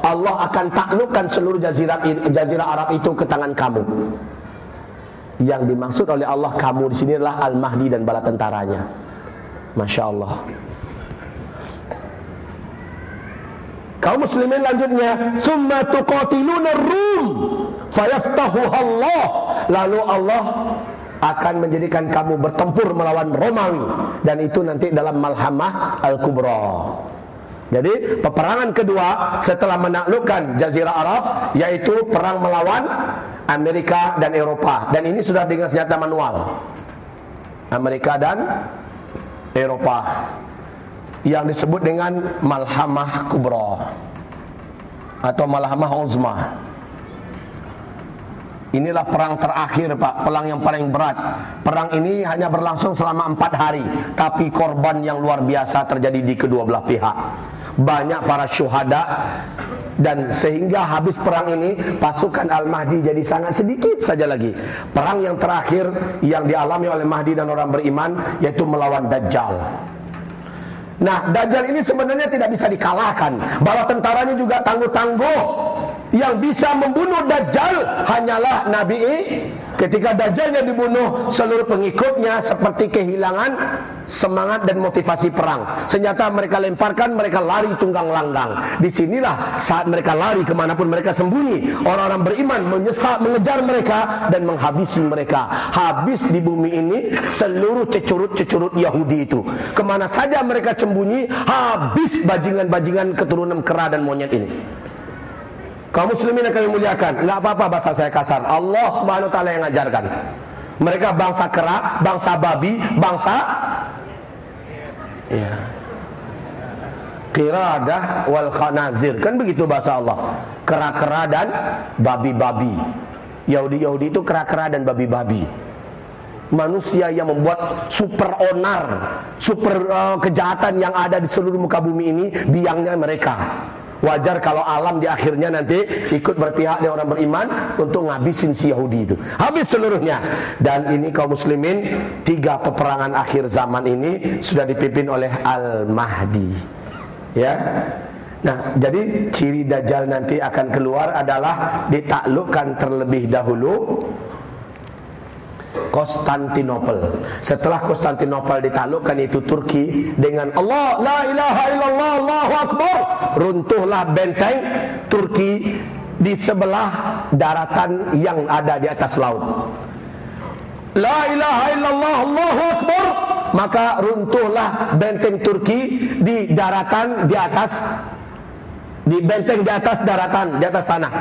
Allah akan taklukkan seluruh jazirah jazirah Arab itu ke tangan kamu. Yang dimaksud oleh Allah kamu di sini adalah Al-Mahdi dan bala tentaranya. Masya Allah. Kaum muslimin lanjutnya, "Tsumma tuqatiluna Rum fayaftahu Allah." Lalu Allah akan menjadikan kamu bertempur melawan Romawi dan itu nanti dalam Malhamah Al-Kubra. Jadi peperangan kedua setelah menaklukkan Jazirah Arab yaitu perang melawan Amerika dan Eropa dan ini sudah dengan senjata manual. Amerika dan Eropa yang disebut dengan Malhamah Kubra atau Malhamah Uzma. Inilah perang terakhir Pak, perang yang paling berat. Perang ini hanya berlangsung selama empat hari, tapi korban yang luar biasa terjadi di kedua belah pihak. Banyak para syuhada dan sehingga habis perang ini pasukan Al-Mahdi jadi sangat sedikit saja lagi. Perang yang terakhir yang dialami oleh Mahdi dan orang beriman yaitu melawan Dajjal. Nah, Dajjal ini sebenarnya tidak bisa dikalahkan. Bala tentaranya juga tangguh-tangguh. Yang bisa membunuh Dajjal hanyalah Nabi Ketika Dajjalnya dibunuh, seluruh pengikutnya seperti kehilangan semangat dan motivasi perang. Senjata mereka lemparkan, mereka lari tunggang langgang. Di sinilah saat mereka lari ke mana pun mereka sembunyi. Orang-orang beriman menyesat, mengejar mereka dan menghabisi mereka. Habis di bumi ini seluruh cecurut-cecurut Yahudi itu. Ke mana saja mereka sembunyi, habis bajingan-bajingan keturunan kera dan monyet ini. Kaum muslimin yang kami muliakan, enggak apa-apa bahasa saya kasar. Allah Subhanahu wa taala yang ngajarkan. Mereka bangsa kera, bangsa babi, bangsa ya. Qiradah wal khanazir. Kan begitu bahasa Allah. Kera-kera dan babi-babi. Yahudi-Yahudi itu kera-kera dan babi-babi. Manusia yang membuat super onar, super uh, kejahatan yang ada di seluruh muka bumi ini biangnya mereka. Wajar kalau alam di akhirnya nanti ikut berpihak dengan orang beriman untuk ngabisin si Yahudi itu. Habis seluruhnya. Dan ini kaum muslimin, tiga peperangan akhir zaman ini sudah dipimpin oleh Al-Mahdi. Ya. Nah, jadi ciri Dajjal nanti akan keluar adalah ditaklukkan terlebih dahulu Konstantinopel. Setelah Konstantinopel ditaklukkan itu Turki dengan Allah la ilaha illallah Allahu akbar runtuhlah benteng Turki di sebelah daratan yang ada di atas laut. La ilaha illallah Allahu akbar maka runtuhlah benteng Turki di daratan di atas di benteng di atas daratan di atas tanah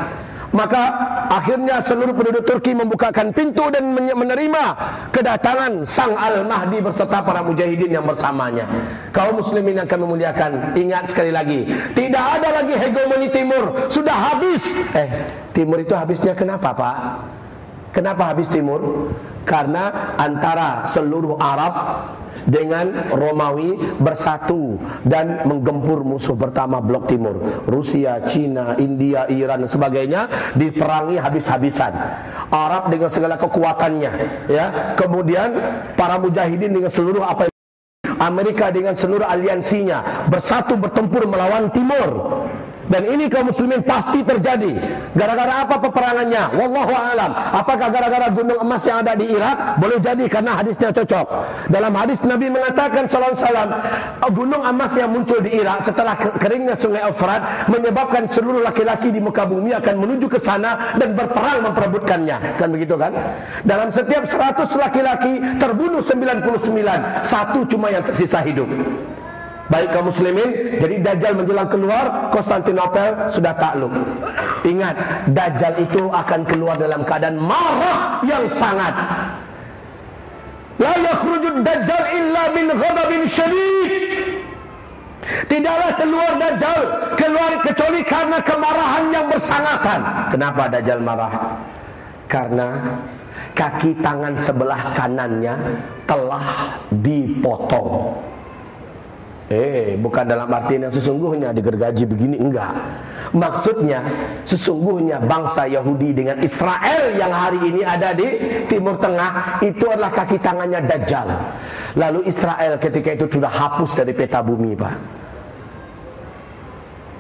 maka akhirnya seluruh penduduk Turki membukakan pintu dan menerima kedatangan Sang Al-Mahdi beserta para mujahidin yang bersamanya. Kaum muslimin yang kami muliakan, ingat sekali lagi, tidak ada lagi hegemoni timur, sudah habis. Eh, timur itu habisnya kenapa, Pak? Kenapa habis timur? Karena antara seluruh Arab dengan Romawi bersatu dan menggempur musuh pertama blok timur. Rusia, Cina, India, Iran dan sebagainya diperangi habis-habisan. Arab dengan segala kekuatannya ya. Kemudian para mujahidin dengan seluruh apa Amerika dengan seluruh aliansinya bersatu bertempur melawan timur Dan ini kaum muslimin pasti terjadi. Gara-gara apa peperangannya? Wallahu alam. Apakah gara-gara gunung emas yang ada di Irak? Boleh jadi karena hadisnya cocok. Dalam hadis Nabi mengatakan wasallam, gunung emas yang muncul di Irak setelah keringnya sungai Efrat menyebabkan seluruh laki-laki di muka bumi akan menuju ke sana dan berperang memperebutkannya. Kan begitu kan? Dalam setiap 100 laki-laki terbunuh 99, satu cuma yang tersisa hidup. Baik kaum muslimin, jadi Dajjal menjelang keluar, Konstantinopel sudah takluk. Ingat, Dajjal itu akan keluar dalam keadaan marah yang sangat. La yakhrujud Dajjal illa min ghadabin syadid. Tidaklah keluar Dajjal keluar kecuali karena kemarahan yang bersangatan. Kenapa Dajjal marah? Karena kaki tangan sebelah kanannya telah dipotong. Eh, bukan dalam artian yang sesungguhnya digergaji begini enggak. Maksudnya sesungguhnya bangsa Yahudi dengan Israel yang hari ini ada di Timur Tengah itu adalah kaki tangannya Dajjal. Lalu Israel ketika itu sudah hapus dari peta bumi, Pak.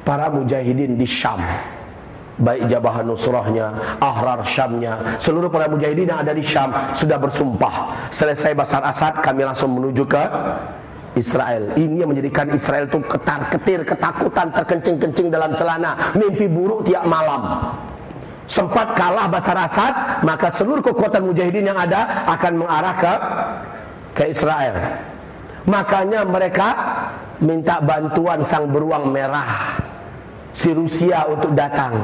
Para mujahidin di Syam baik Jabah Nusrahnya, Ahrar Syamnya, seluruh para mujahidin yang ada di Syam sudah bersumpah. Selesai Basar Asad, kami langsung menuju ke Israel. Ini yang menjadikan Israel itu ketar-ketir, ketakutan, terkencing-kencing dalam celana, mimpi buruk tiap malam. Sempat kalah Basar Asad, maka seluruh kekuatan mujahidin yang ada akan mengarah ke ke Israel. Makanya mereka minta bantuan sang beruang merah si Rusia untuk datang.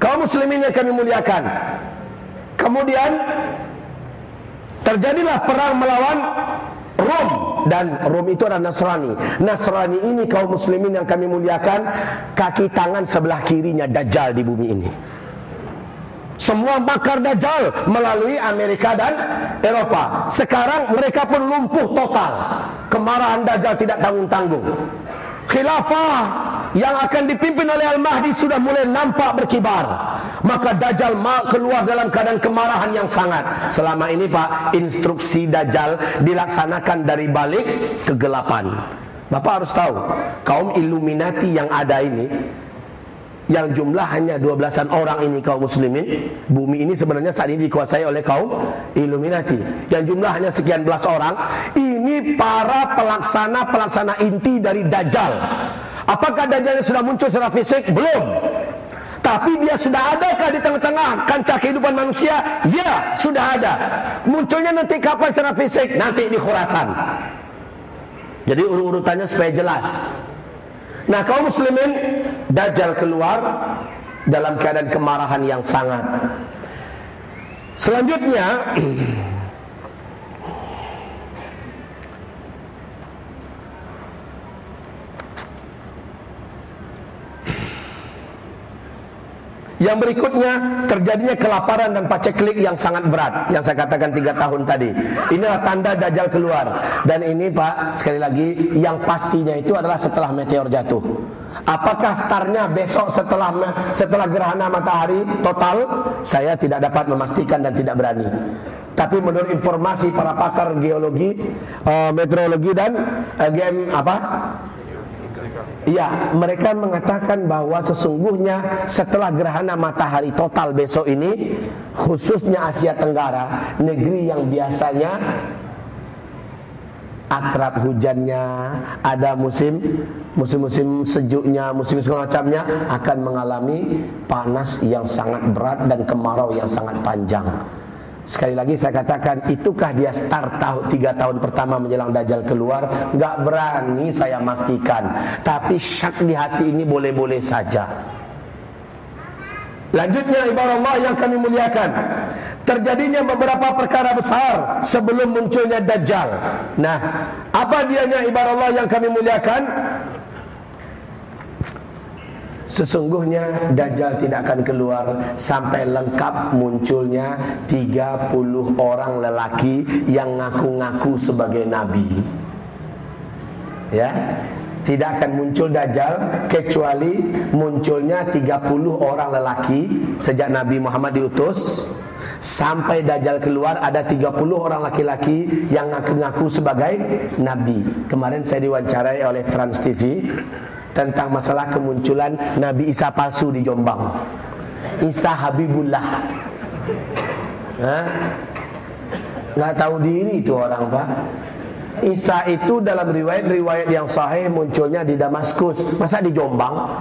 Kaum muslimin yang kami muliakan. Kemudian terjadilah perang melawan Rom dan Rom itu adalah Nasrani. Nasrani ini kaum muslimin yang kami muliakan, kaki tangan sebelah kirinya Dajjal di bumi ini. Semua makar Dajjal melalui Amerika dan Eropa. Sekarang mereka pun lumpuh total. Kemarahan Dajjal tidak tanggung-tanggung. Khilafah yang akan dipimpin oleh Al-Mahdi sudah mulai nampak berkibar. Maka Dajjal keluar dalam keadaan kemarahan yang sangat. Selama ini Pak, instruksi Dajjal dilaksanakan dari balik kegelapan. Bapak harus tahu, kaum Illuminati yang ada ini yang jumlah hanya 12-an orang ini kaum muslimin bumi ini sebenarnya saat ini dikuasai oleh kaum Illuminati yang jumlah hanya sekian belas orang ini para pelaksana-pelaksana inti dari Dajjal apakah Dajjal sudah muncul secara fisik? belum tapi dia sudah adakah di tengah-tengah kancah kehidupan manusia? ya sudah ada munculnya nanti kapan secara fisik? nanti di Khurasan jadi urut-urutannya supaya jelas Nah kaum muslimin Dajjal keluar dalam keadaan kemarahan yang sangat. Selanjutnya Yang berikutnya terjadinya kelaparan dan paceklik yang sangat berat yang saya katakan tiga tahun tadi. Inilah tanda dajjal keluar dan ini Pak sekali lagi yang pastinya itu adalah setelah meteor jatuh. Apakah startnya besok setelah setelah gerhana matahari total? Saya tidak dapat memastikan dan tidak berani. Tapi menurut informasi para pakar geologi, uh, meteorologi dan uh, game apa Ya, mereka mengatakan bahwa sesungguhnya setelah gerhana matahari total besok ini, khususnya Asia Tenggara, negeri yang biasanya akrab hujannya, ada musim musim-musim sejuknya, musim segala macamnya akan mengalami panas yang sangat berat dan kemarau yang sangat panjang. Sekali lagi saya katakan Itukah dia start tahun, tiga tahun pertama menjelang Dajjal keluar? Gak berani saya pastikan Tapi syak di hati ini boleh-boleh saja. Lanjutnya ibarat Allah yang kami muliakan. Terjadinya beberapa perkara besar Sebelum munculnya Dajjal. Nah Apa dianya ibarat Allah yang kami muliakan Sesungguhnya Dajjal tidak akan keluar sampai lengkap munculnya 30 orang lelaki yang ngaku-ngaku sebagai nabi. Ya. Tidak akan muncul Dajjal kecuali munculnya 30 orang lelaki sejak Nabi Muhammad diutus sampai Dajjal keluar ada 30 orang laki-laki yang ngaku-ngaku sebagai nabi. Kemarin saya diwawancarai oleh Trans TV tentang masalah kemunculan Nabi Isa palsu di Jombang. Isa Habibullah. Hah? Nggak tahu diri itu orang pak. Isa itu dalam riwayat-riwayat yang sahih munculnya di Damaskus, masa di Jombang?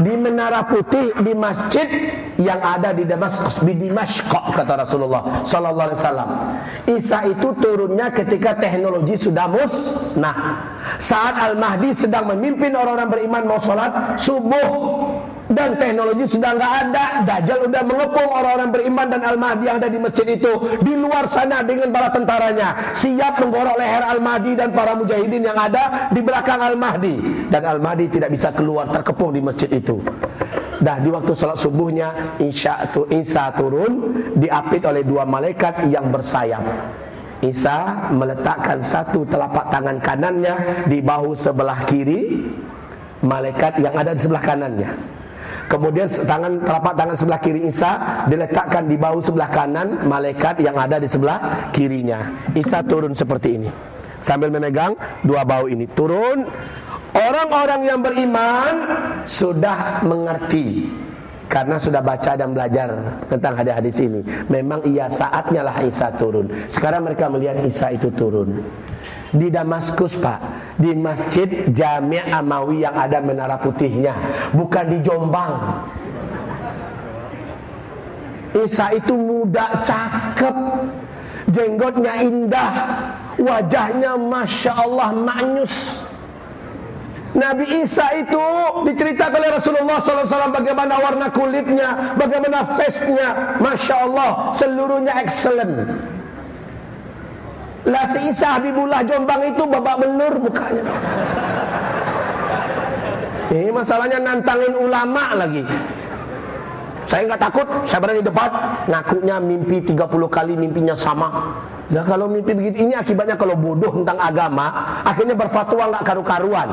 Di Menara Putih di masjid yang ada di Damaskus di Dimashq kata Rasulullah sallallahu alaihi wasallam. Isa itu turunnya ketika teknologi sudah musnah. Saat Al-Mahdi sedang memimpin orang-orang beriman mau sholat subuh dan teknologi sudah nggak ada. Dajjal udah mengepung orang-orang beriman dan Al-Mahdi yang ada di masjid itu. Di luar sana dengan bala tentaranya. Siap menggorok leher Al-Mahdi dan para mujahidin yang ada di belakang Al-Mahdi. Dan Al-Mahdi tidak bisa keluar terkepung di masjid itu. Dah di waktu sholat subuhnya Isya tu Isa turun diapit oleh dua malaikat yang bersayap. Isa meletakkan satu telapak tangan kanannya di bahu sebelah kiri malaikat yang ada di sebelah kanannya. Kemudian tangan telapak tangan sebelah kiri Isa diletakkan di bahu sebelah kanan malaikat yang ada di sebelah kirinya. Isa turun seperti ini. Sambil memegang dua bahu ini turun Orang-orang yang beriman sudah mengerti karena sudah baca dan belajar tentang hadis-hadis ini. Memang ia saatnya lah Isa turun. Sekarang mereka melihat Isa itu turun. Di Damaskus Pak, di Masjid Jami' Amawi yang ada menara putihnya, bukan di Jombang. Isa itu muda, cakep, jenggotnya indah, wajahnya masya Allah maknyus. Nabi Isa itu diceritakan oleh Rasulullah SAW bagaimana warna kulitnya, bagaimana face-nya, masya Allah, seluruhnya excellent. Lah si Isa Habibullah Jombang itu babak belur mukanya. Ini masalahnya nantangin ulama lagi. Saya nggak takut, saya berani debat. Ngakunya mimpi 30 kali mimpinya sama. Nah kalau mimpi begitu ini akibatnya kalau bodoh tentang agama, akhirnya berfatwa nggak karu-karuan.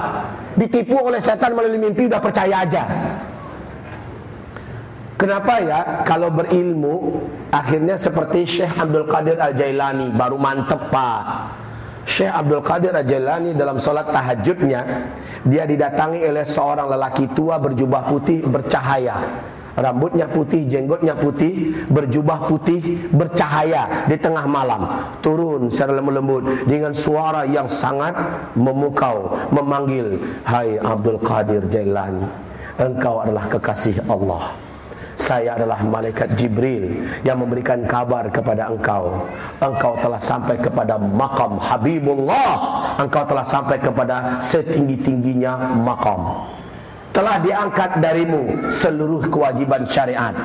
Ditipu oleh setan melalui mimpi udah percaya aja. Kenapa ya kalau berilmu akhirnya seperti Syekh Abdul Qadir Al-Jailani baru mantep Pak. Syekh Abdul Qadir Al-Jailani dalam solat tahajudnya dia didatangi oleh seorang lelaki tua berjubah putih bercahaya Rambutnya putih, jenggotnya putih, berjubah putih, bercahaya di tengah malam. Turun secara lembut dengan suara yang sangat memukau, memanggil, "Hai Abdul Qadir Jailani, engkau adalah kekasih Allah." Saya adalah malaikat Jibril yang memberikan kabar kepada engkau. Engkau telah sampai kepada makam Habibullah. Engkau telah sampai kepada setinggi-tingginya makam telah diangkat darimu seluruh kewajiban syariat.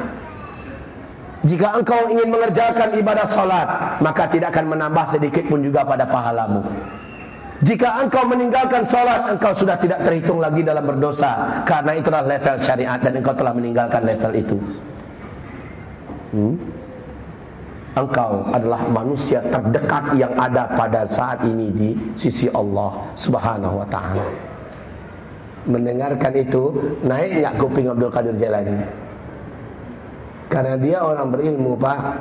Jika engkau ingin mengerjakan ibadah solat, maka tidak akan menambah sedikit pun juga pada pahalamu. Jika engkau meninggalkan solat, engkau sudah tidak terhitung lagi dalam berdosa. Karena itulah level syariat dan engkau telah meninggalkan level itu. Hmm? Engkau adalah manusia terdekat yang ada pada saat ini di sisi Allah Subhanahu wa taala mendengarkan itu naik nggak kuping Abdul Qadir Jailani karena dia orang berilmu pak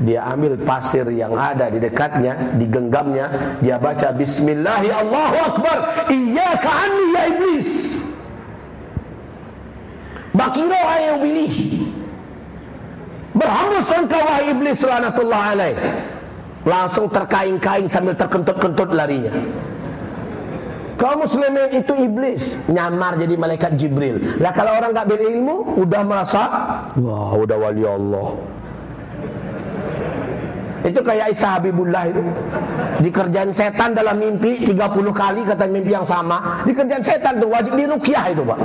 dia ambil pasir yang ada di dekatnya digenggamnya dia baca Bismillah Allahu Akbar. Iya anni ya iblis. Bakiro ayo bilih berhambus engkau wahai iblis lanatullah alaih langsung terkaing-kaing sambil terkentut-kentut larinya. Kaum muslimin itu iblis. Nyamar jadi malaikat Jibril. Lah kalau orang nggak berilmu udah merasa wah udah wali Allah. Itu kayak Isa Habibullah itu. Dikerjain setan dalam mimpi 30 kali kata mimpi yang sama. Dikerjain setan tuh wajib dirukyah itu, Pak.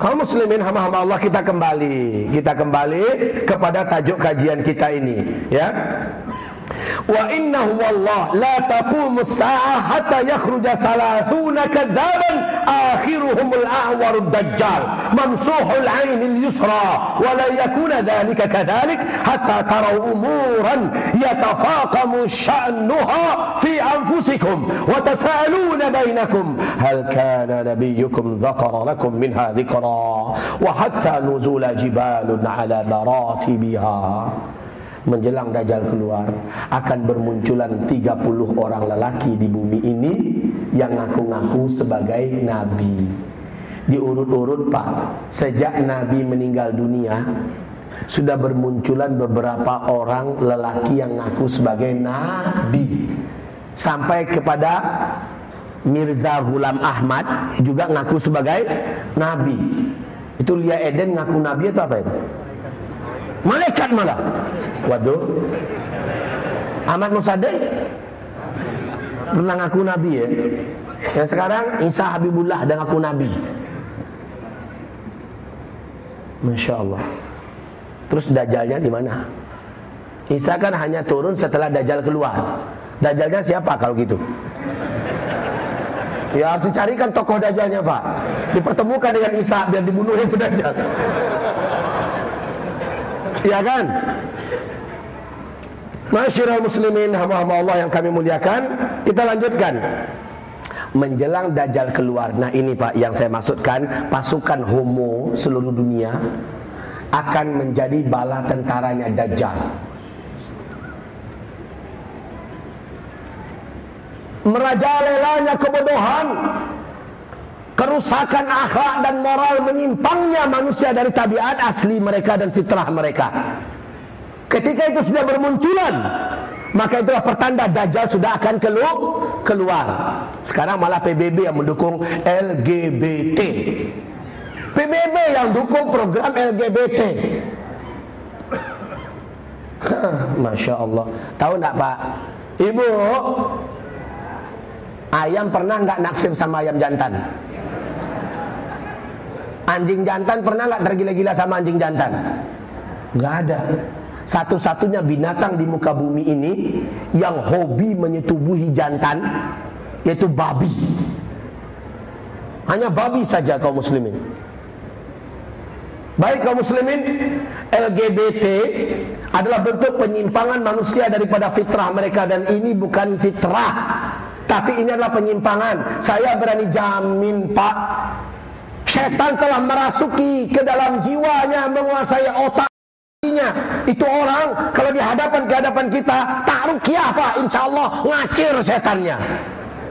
Kaum muslimin hamba-hamba Allah kita kembali, kita kembali kepada tajuk kajian kita ini, ya. وإنه والله لا تقوم الساعة حتى يخرج ثلاثون كذابا آخرهم الأعور الدجال. ممسوح العين اليسرى ولا يكون ذلك كذلك حتى تروا أمورا يتفاقم شأنها في أنفسكم وتسألون بينكم هل كان نبيكم ذكر لكم منها ذكرا وحتى نزول جبال على مراتبها. Menjelang Dajjal keluar akan bermunculan 30 orang lelaki di bumi ini yang ngaku-ngaku sebagai nabi. Diurut-urut Pak, sejak nabi meninggal dunia sudah bermunculan beberapa orang lelaki yang ngaku sebagai nabi. Sampai kepada Mirza Ghulam Ahmad juga ngaku sebagai nabi. Itu Lia Eden ngaku nabi atau apa itu? Malaikat malah. Waduh. Ahmad Musaddiq pernah ngaku nabi ya. Yang sekarang Isa Habibullah dan ngaku nabi. Masya Allah. Terus dajalnya di mana? Isa kan hanya turun setelah dajjal keluar. Dajalnya siapa kalau gitu? Ya harus dicarikan tokoh dajalnya Pak. Dipertemukan dengan Isa biar dibunuh itu dajjal. Iya kan? Masyarakat muslimin hamba-hamba Allah yang kami muliakan Kita lanjutkan. Menjelang Dajjal keluar. Nah ini Pak yang saya maksudkan Pasukan homo seluruh dunia Akan menjadi bala tentaranya Dajjal. Merajalelanya kebodohan kerusakan akhlak dan moral menyimpangnya manusia dari tabiat asli mereka dan fitrah mereka. Ketika itu sudah bermunculan, maka itulah pertanda Dajjal sudah akan keluar. Sekarang malah PBB yang mendukung LGBT. PBB yang dukung program LGBT. Masya Allah. Tahu tak Pak? Ibu, ayam pernah nggak naksir sama ayam jantan? Anjing jantan pernah nggak tergila-gila sama anjing jantan? Nggak ada. Satu-satunya binatang di muka bumi ini yang hobi menyetubuhi jantan yaitu babi. Hanya babi saja kaum muslimin. Baik kaum muslimin, LGBT adalah bentuk penyimpangan manusia daripada fitrah mereka dan ini bukan fitrah. Tapi ini adalah penyimpangan. Saya berani jamin, Pak, Setan telah merasuki ke dalam jiwanya, menguasai otaknya. Itu orang kalau di hadapan ke hadapan kita tak rukiah apa, insya Allah ngacir setannya.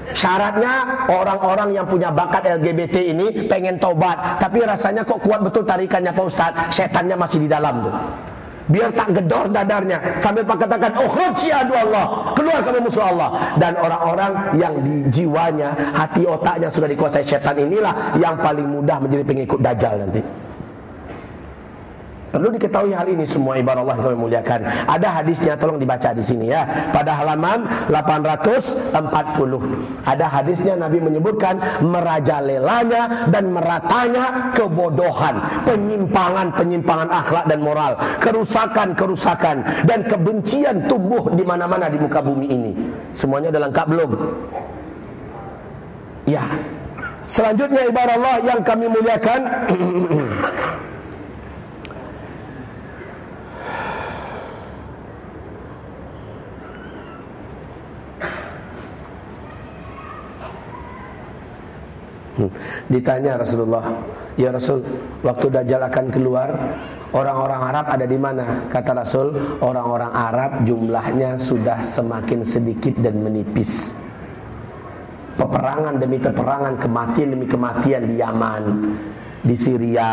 Syaratnya orang-orang yang punya bakat LGBT ini pengen tobat, tapi rasanya kok kuat betul tarikannya Pak Ustadz, setannya masih di dalam tuh biar tak gedor dadarnya. Sambil katakan oh adu Allah. Keluar kamu musuh Allah. Dan orang-orang yang di jiwanya hati otaknya sudah dikuasai setan inilah yang paling mudah menjadi pengikut dajjal nanti Perlu diketahui hal ini semua ibarat Allah yang muliakan. Ada hadisnya tolong dibaca di sini ya. Pada halaman 840 ada hadisnya Nabi menyebutkan merajalelanya dan meratanya kebodohan, penyimpangan-penyimpangan akhlak dan moral, kerusakan-kerusakan dan kebencian tumbuh di mana-mana di muka bumi ini. Semuanya sudah lengkap belum? Ya. Selanjutnya ibarat Allah yang kami muliakan Hmm. Ditanya Rasulullah, "Ya Rasul, waktu Dajjal akan keluar, orang-orang Arab ada di mana?" Kata Rasul, "Orang-orang Arab jumlahnya sudah semakin sedikit dan menipis." Peperangan demi peperangan, kematian demi kematian di Yaman, di Syria,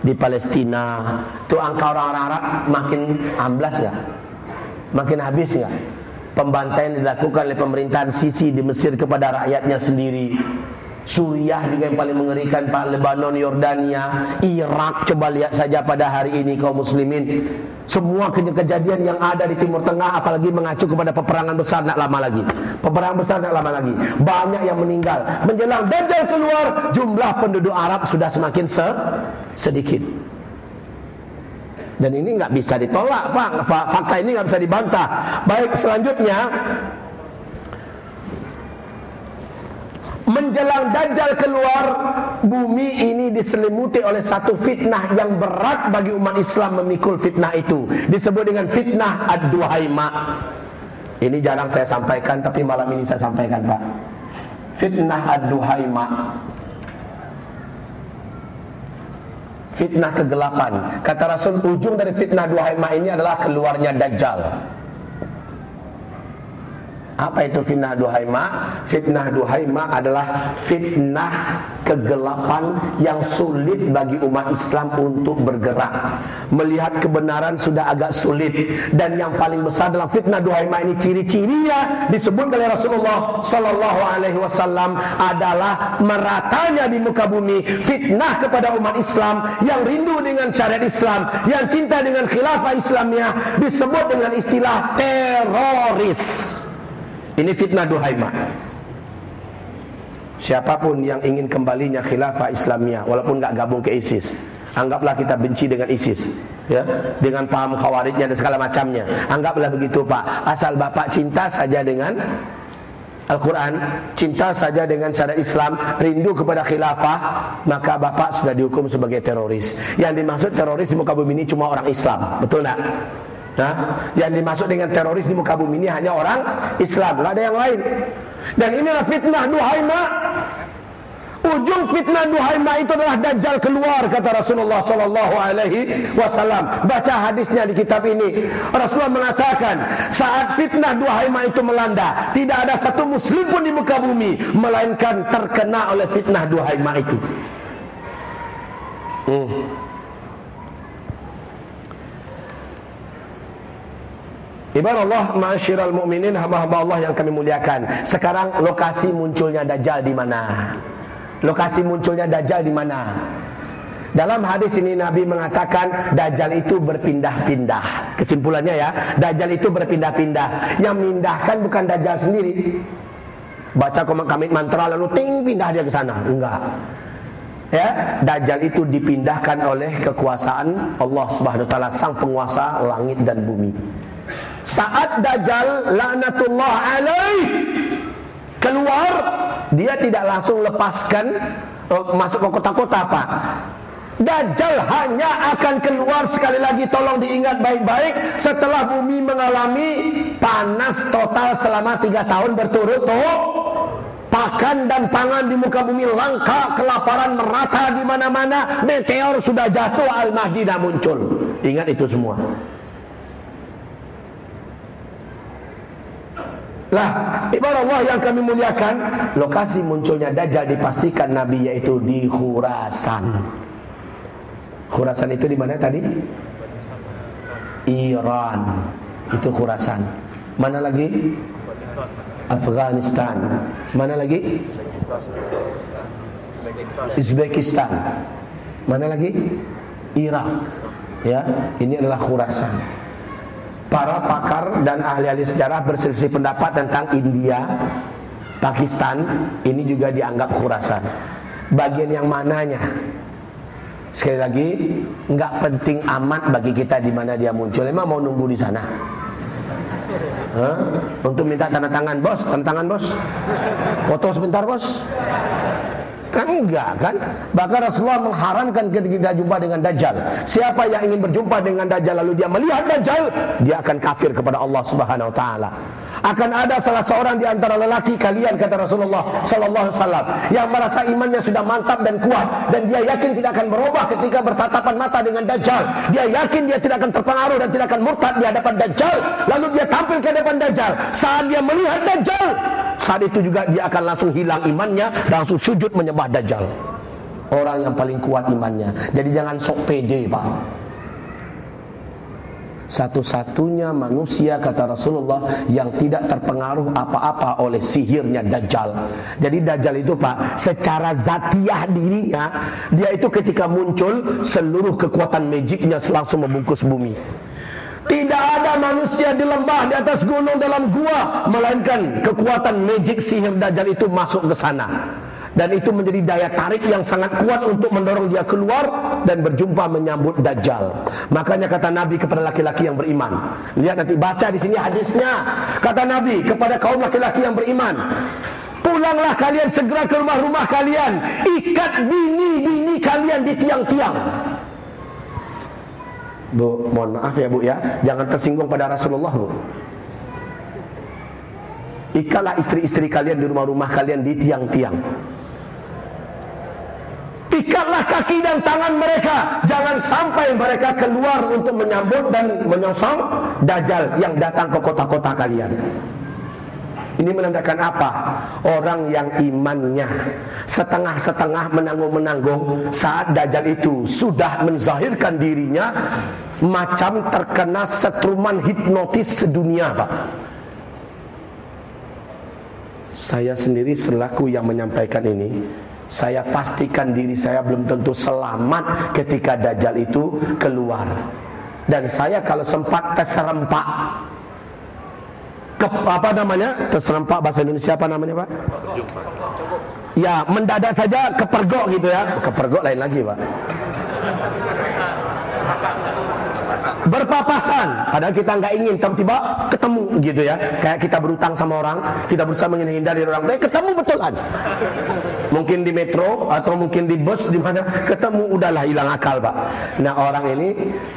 di Palestina, itu angka orang-orang Arab makin amblas ya? Makin habis ya? Pembantaian dilakukan oleh pemerintahan Sisi di Mesir kepada rakyatnya sendiri Suriah juga yang paling mengerikan Pak Lebanon, Yordania, Irak. Coba lihat saja pada hari ini kaum muslimin. Semua kejadian yang ada di Timur Tengah apalagi mengacu kepada peperangan besar nak lama lagi. Peperangan besar nak lama lagi. Banyak yang meninggal. Menjelang Dajjal keluar jumlah penduduk Arab sudah semakin se sedikit. Dan ini nggak bisa ditolak Pak. Fakta ini nggak bisa dibantah. Baik selanjutnya menjelang dajjal keluar bumi ini diselimuti oleh satu fitnah yang berat bagi umat Islam memikul fitnah itu disebut dengan fitnah ad-duhaima ini jarang saya sampaikan tapi malam ini saya sampaikan Pak fitnah ad-duhaima fitnah kegelapan. Kata Rasul ujung dari fitnah dua ini adalah keluarnya dajjal. Apa itu fitnah duhaima? Fitnah duhaima adalah fitnah kegelapan yang sulit bagi umat Islam untuk bergerak. Melihat kebenaran sudah agak sulit dan yang paling besar dalam fitnah duhaima ini ciri-cirinya disebut oleh Rasulullah sallallahu alaihi wasallam adalah meratanya di muka bumi fitnah kepada umat Islam yang rindu dengan syariat Islam, yang cinta dengan khilafah Islamnya disebut dengan istilah teroris. Ini fitnah Duhaimah. Siapa pun yang ingin kembalinya khilafah Islamiyah walaupun nggak gabung ke ISIS, anggaplah kita benci dengan ISIS, ya, dengan paham khawarijnya dan segala macamnya. Anggaplah begitu, Pak. Asal Bapak cinta saja dengan Al-Quran Cinta saja dengan syariat Islam Rindu kepada khilafah Maka bapak sudah dihukum sebagai teroris Yang dimaksud teroris di muka bumi ini cuma orang Islam Betul tak? Nah, yang dimaksud dengan teroris di muka bumi ini hanya orang Islam, nggak ada yang lain. Dan inilah fitnah Duhaima. Ujung fitnah Duhaima itu adalah Dajjal keluar kata Rasulullah Sallallahu Alaihi Wasallam. Baca hadisnya di kitab ini. Rasulullah mengatakan saat fitnah Duhaima itu melanda, tidak ada satu Muslim pun di muka bumi melainkan terkena oleh fitnah Duhaima itu. Hmm. Ibarat Allah ma'asyiral mu'minin hamba-hamba Allah yang kami muliakan. Sekarang lokasi munculnya dajjal di mana? Lokasi munculnya dajjal di mana? Dalam hadis ini Nabi mengatakan dajjal itu berpindah-pindah. Kesimpulannya ya, dajjal itu berpindah-pindah. Yang mindahkan bukan dajjal sendiri. Baca komik mantra lalu ting pindah dia ke sana. Enggak. Ya, dajjal itu dipindahkan oleh kekuasaan Allah Subhanahu wa taala sang penguasa langit dan bumi. Saat Dajjal laknatullah alaih keluar, dia tidak langsung lepaskan oh, masuk ke kota-kota apa. Dajjal hanya akan keluar sekali lagi tolong diingat baik-baik setelah bumi mengalami panas total selama tiga tahun berturut-turut. Pakan dan pangan di muka bumi langka kelaparan merata di mana-mana meteor sudah jatuh al-mahdi dah muncul. Ingat itu semua Lah, ibarat Allah yang kami muliakan, lokasi munculnya Dajjal dipastikan Nabi yaitu di Khurasan. Khurasan itu di mana tadi? Iran. Itu Khurasan. Mana lagi? Afghanistan. Mana lagi? Uzbekistan. Mana lagi? Irak. Ya, ini adalah Khurasan para pakar dan ahli-ahli sejarah berselisih pendapat tentang India, Pakistan, ini juga dianggap Khurasan. Bagian yang mananya? Sekali lagi, nggak penting amat bagi kita di mana dia muncul. Emang mau nunggu di sana? Huh? Untuk minta tanda tangan bos, tanda tangan bos. Foto sebentar bos. Kan enggak kan? Bahkan Rasulullah mengharamkan ketika jumpa dengan Dajjal. Siapa yang ingin berjumpa dengan Dajjal lalu dia melihat Dajjal, dia akan kafir kepada Allah Subhanahu wa taala. Akan ada salah seorang di antara lelaki kalian kata Rasulullah sallallahu alaihi wasallam yang merasa imannya sudah mantap dan kuat dan dia yakin tidak akan berubah ketika bertatapan mata dengan Dajjal. Dia yakin dia tidak akan terpengaruh dan tidak akan murtad di hadapan Dajjal. Lalu dia tampil ke hadapan Dajjal. Saat dia melihat Dajjal, saat itu juga dia akan langsung hilang imannya langsung sujud menyembah Dajjal. Orang yang paling kuat imannya. Jadi jangan sok pede, Pak. Satu-satunya manusia kata Rasulullah yang tidak terpengaruh apa-apa oleh sihirnya Dajjal. Jadi Dajjal itu Pak, secara zatiah dirinya, dia itu ketika muncul seluruh kekuatan magicnya langsung membungkus bumi. Tidak ada manusia di lembah, di atas gunung, dalam gua Melainkan kekuatan magic sihir Dajjal itu masuk ke sana dan itu menjadi daya tarik yang sangat kuat untuk mendorong dia keluar dan berjumpa menyambut Dajjal. Makanya kata Nabi kepada laki-laki yang beriman. Lihat nanti baca di sini hadisnya. Kata Nabi kepada kaum laki-laki yang beriman. Pulanglah kalian segera ke rumah-rumah kalian. Ikat bini-bini kalian di tiang-tiang. Bu, mohon maaf ya Bu ya, jangan tersinggung pada Rasulullah Bu. Ikalah istri-istri kalian di rumah-rumah kalian di tiang-tiang. Ikatlah kaki dan tangan mereka. Jangan sampai mereka keluar untuk menyambut dan menyongsong Dajjal yang datang ke kota-kota kalian. Ini menandakan apa? Orang yang imannya setengah-setengah menanggung-menanggung saat Dajjal itu sudah menzahirkan dirinya macam terkena setruman hipnotis sedunia, Pak. Saya sendiri selaku yang menyampaikan ini saya pastikan diri saya belum tentu selamat ketika Dajjal itu keluar Dan saya kalau sempat terserempak ke, Apa namanya? Terserempak bahasa Indonesia apa namanya Pak? Ya mendadak saja kepergok gitu ya Kepergok lain lagi Pak berpapasan. Padahal kita nggak ingin tiba-tiba ketemu gitu ya. Kayak kita berutang sama orang kita berusaha menghindari orang. Tapi ketemu betulan. Mungkin di metro atau mungkin di bus di mana ketemu udahlah hilang akal pak. Nah orang ini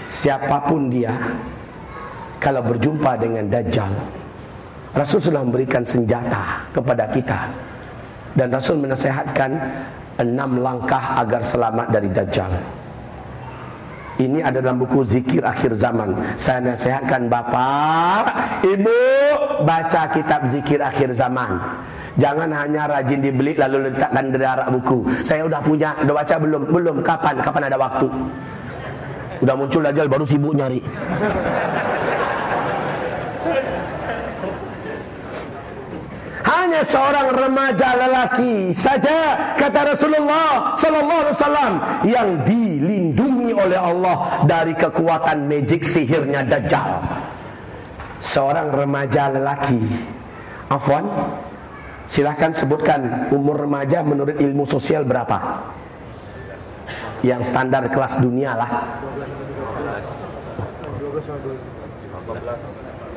siapa pun dia kalau berjumpa dengan dajjal Rasul sudah memberikan senjata kepada kita. Dan Rasul menasehatkan enam langkah agar selamat dari dajjal ini ada dalam buku zikir akhir zaman. Saya nasihatkan bapak, ibu baca kitab zikir akhir zaman. Jangan hanya rajin dibeli lalu letakkan di darat buku. Saya udah punya, udah baca belum? Belum. Kapan? Kapan ada waktu? Udah muncul dajjal baru sibuk nyari. Hanya seorang remaja lelaki saja kata Rasulullah sallallahu alaihi wasallam yang dilindungi oleh Allah dari kekuatan magic sihirnya Dajjal. Seorang remaja lelaki. Afwan. Silahkan sebutkan umur remaja menurut ilmu sosial berapa? Yang standar kelas dunia lah.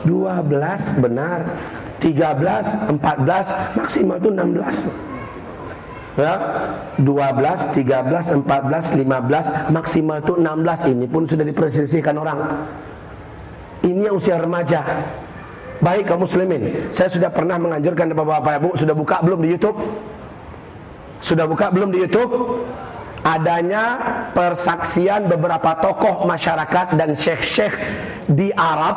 12 benar 13, 14, maksimal itu 16. Ya, 12, 13, 14, 15, maksimal itu 16. Ini pun sudah dipersisihkan orang. Ini yang usia remaja. Baik kaum muslimin, saya sudah pernah menganjurkan kepada Bapak Ibu, sudah buka belum di YouTube? Sudah buka belum di YouTube? Adanya persaksian beberapa tokoh masyarakat dan syekh-syekh di Arab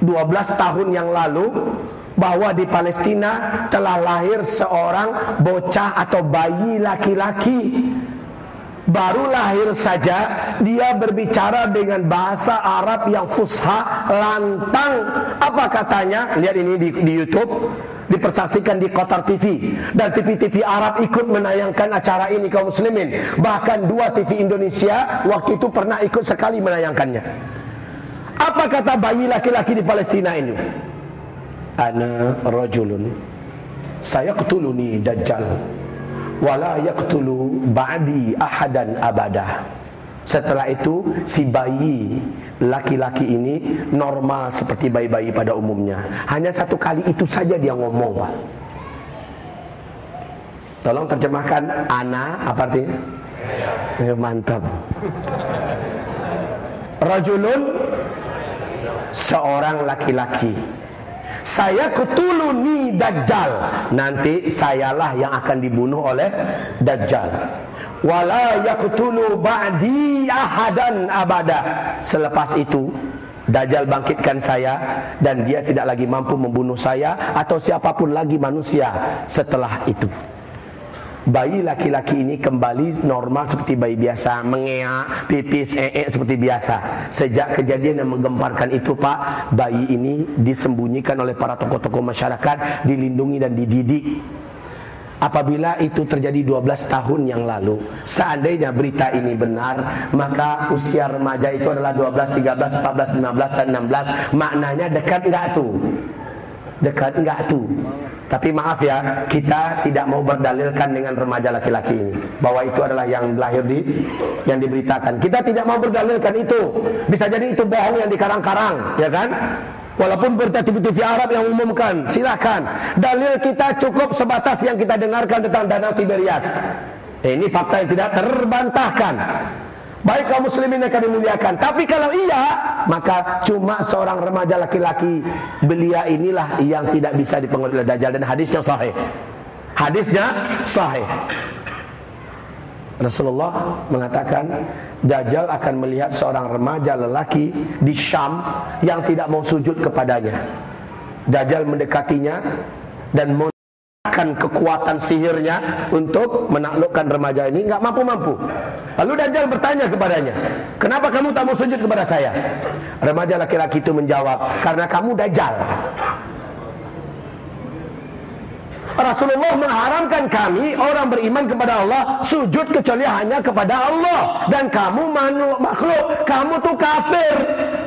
12 tahun yang lalu bahwa di Palestina telah lahir seorang bocah atau bayi laki-laki. Baru lahir saja dia berbicara dengan bahasa Arab yang fusha lantang. Apa katanya? Lihat ini di, di YouTube. Dipersaksikan di Qatar TV dan TV-TV Arab ikut menayangkan acara ini kaum muslimin. Bahkan dua TV Indonesia waktu itu pernah ikut sekali menayangkannya. Apa kata bayi laki-laki di Palestina ini ana rajulun. Saya ketuluni dajjal. Wala yaqtulu ba'di ahadan abada. Setelah itu si bayi laki-laki ini normal seperti bayi-bayi pada umumnya. Hanya satu kali itu saja dia ngomong Pak. Tolong terjemahkan ana apa artinya? Ya, mantap. Rajulun seorang laki-laki saya ketuluni Dajjal. Nanti sayalah yang akan dibunuh oleh Dajjal. Wala yaqtulu ba'di ahadan abada. Selepas itu Dajjal bangkitkan saya dan dia tidak lagi mampu membunuh saya atau siapa pun lagi manusia setelah itu bayi laki-laki ini kembali normal seperti bayi biasa, mengeak, pipis, ee seperti biasa. Sejak kejadian yang menggemparkan itu, Pak, bayi ini disembunyikan oleh para tokoh-tokoh masyarakat, dilindungi dan dididik. Apabila itu terjadi 12 tahun yang lalu Seandainya berita ini benar Maka usia remaja itu adalah 12, 13, 14, 15, dan 16 Maknanya dekat enggak tuh? Dekat enggak tuh? Tapi maaf ya, kita tidak mau berdalilkan dengan remaja laki-laki ini bahwa itu adalah yang lahir di yang diberitakan. Kita tidak mau berdalilkan itu. Bisa jadi itu bohong yang dikarang-karang, ya kan? Walaupun berita TV Arab yang umumkan, silakan. Dalil kita cukup sebatas yang kita dengarkan tentang danau Tiberias. Ini fakta yang tidak terbantahkan. Baik kaum muslimin yang kami muliakan. Tapi kalau iya, maka cuma seorang remaja laki-laki belia inilah yang tidak bisa dipengaruhi oleh Dajjal dan hadisnya sahih. Hadisnya sahih. Rasulullah mengatakan Dajjal akan melihat seorang remaja lelaki di Syam yang tidak mau sujud kepadanya. Dajjal mendekatinya dan menggunakan kekuatan sihirnya untuk menaklukkan remaja ini nggak mampu-mampu. Lalu Dajjal bertanya kepadanya, "Kenapa kamu tak mau sujud kepada saya?" Remaja laki-laki itu menjawab, "Karena kamu Dajjal." Rasulullah mengharamkan kami orang beriman kepada Allah sujud kecuali hanya kepada Allah dan kamu makhluk kamu tuh kafir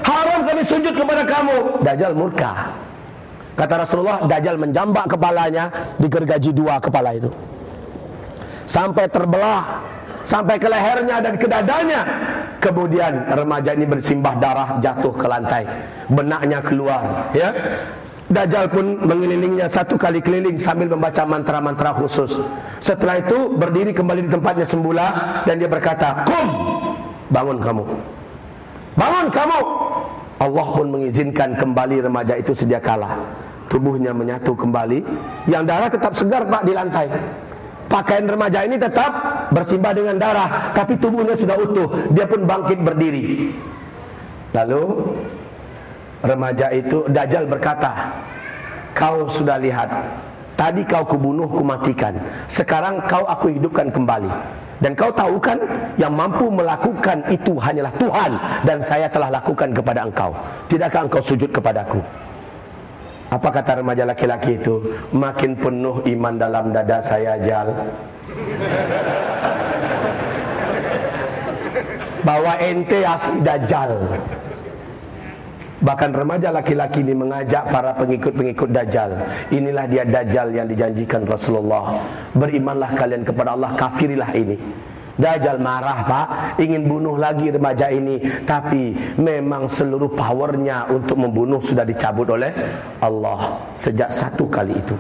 haram kami sujud kepada kamu Dajjal murka kata Rasulullah Dajjal menjambak kepalanya digergaji dua kepala itu sampai terbelah sampai ke lehernya dan ke dadanya kemudian remaja ini bersimbah darah jatuh ke lantai benaknya keluar ya Dajjal pun mengelilingnya satu kali keliling sambil membaca mantra-mantra khusus. Setelah itu berdiri kembali di tempatnya semula dan dia berkata, "Kum, bangun kamu. Bangun kamu." Allah pun mengizinkan kembali remaja itu sedia kala. Tubuhnya menyatu kembali, yang darah tetap segar Pak di lantai. Pakaian remaja ini tetap bersimbah dengan darah, tapi tubuhnya sudah utuh. Dia pun bangkit berdiri. Lalu Remaja itu Dajjal berkata Kau sudah lihat. Tadi kau kubunuh, kumatikan. Sekarang kau aku hidupkan kembali. Dan kau tahu kan Yang mampu melakukan itu hanyalah Tuhan. Dan saya telah lakukan kepada engkau. Tidakkah engkau sujud kepadaku Apa kata remaja laki-laki itu? Makin penuh iman dalam dada saya Jal. Bahwa ente asli Dajjal. Bahkan remaja laki-laki ini mengajak para pengikut-pengikut Dajjal. Inilah dia Dajjal yang dijanjikan Rasulullah. Berimanlah kalian kepada Allah, kafirilah ini Dajjal marah pak. Ingin bunuh lagi remaja ini. Tapi memang seluruh powernya untuk membunuh sudah dicabut oleh Allah Sejak satu kali itu.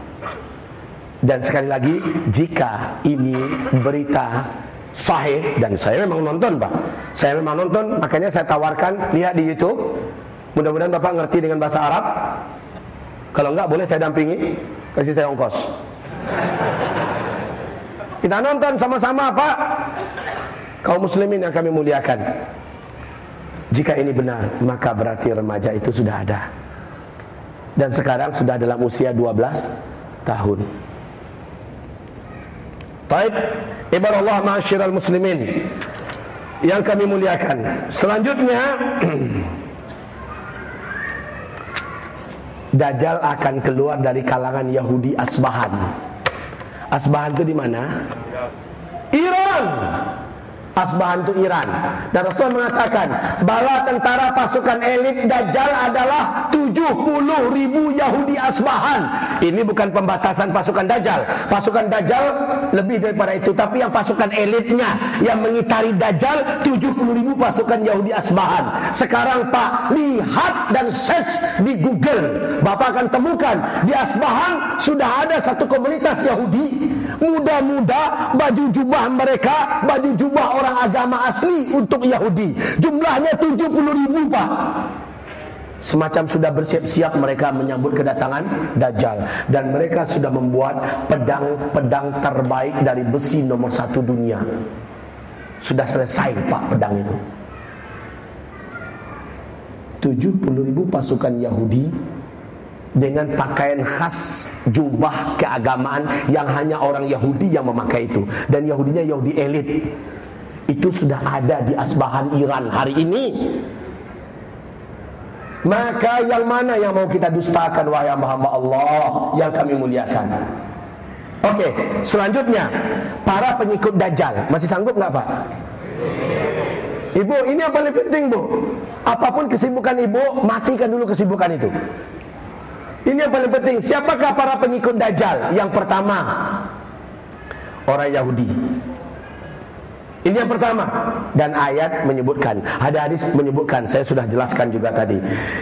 Dan sekali lagi Jika ini berita sahih Dan saya memang nonton pak. Saya memang nonton Makanya saya tawarkan Lihat di Youtube. Mudah-mudahan Bapak ngerti dengan bahasa Arab. Kalau enggak boleh saya dampingi, kasih saya ongkos. Kita nonton sama-sama Pak. Kaum muslimin yang kami muliakan. Jika ini benar, maka berarti remaja itu sudah ada. Dan sekarang sudah dalam usia 12 tahun. Baik, ibarat Allah ma'asyiral muslimin yang kami muliakan. Selanjutnya Dajjal akan keluar dari kalangan Yahudi Asbahan. Asbahan itu di mana? Iran. Asbahan itu Iran. Dan Rasulullah mengatakan bala tentara pasukan elit Dajjal adalah 70 ribu Yahudi Asbahan. Ini bukan pembatasan pasukan Dajjal. Pasukan Dajjal lebih daripada itu. Tapi yang pasukan elitnya yang mengitari Dajjal 70 ribu pasukan Yahudi Asbahan. Sekarang Pak lihat dan search di Google. Bapak akan temukan di Asbahan sudah ada satu komunitas Yahudi muda-muda baju jubah mereka baju jubah orang agama asli untuk Yahudi. Jumlahnya 70 ribu pak. Semacam sudah bersiap-siap mereka menyambut kedatangan Dajjal. Dan mereka sudah membuat pedang-pedang terbaik dari besi nomor satu dunia. Sudah selesai pak pedang itu. 70 ribu pasukan Yahudi dengan pakaian khas jubah keagamaan yang hanya orang Yahudi yang memakai itu dan Yahudinya Yahudi elit itu sudah ada di Asbahan Iran hari ini maka yang mana yang mau kita dustakan wahai hamba-hamba Allah yang kami muliakan Oke, selanjutnya para pengikut Dajjal masih sanggup nggak Pak? Ibu, ini yang paling penting Bu. Apa pun kesibukan ibu, matikan dulu kesibukan itu. Ini yang paling penting. Siapakah para pengikut Dajjal? Yang pertama, orang Yahudi. Ini yang pertama dan ayat menyebutkan, ada hadis menyebutkan, saya sudah jelaskan juga tadi.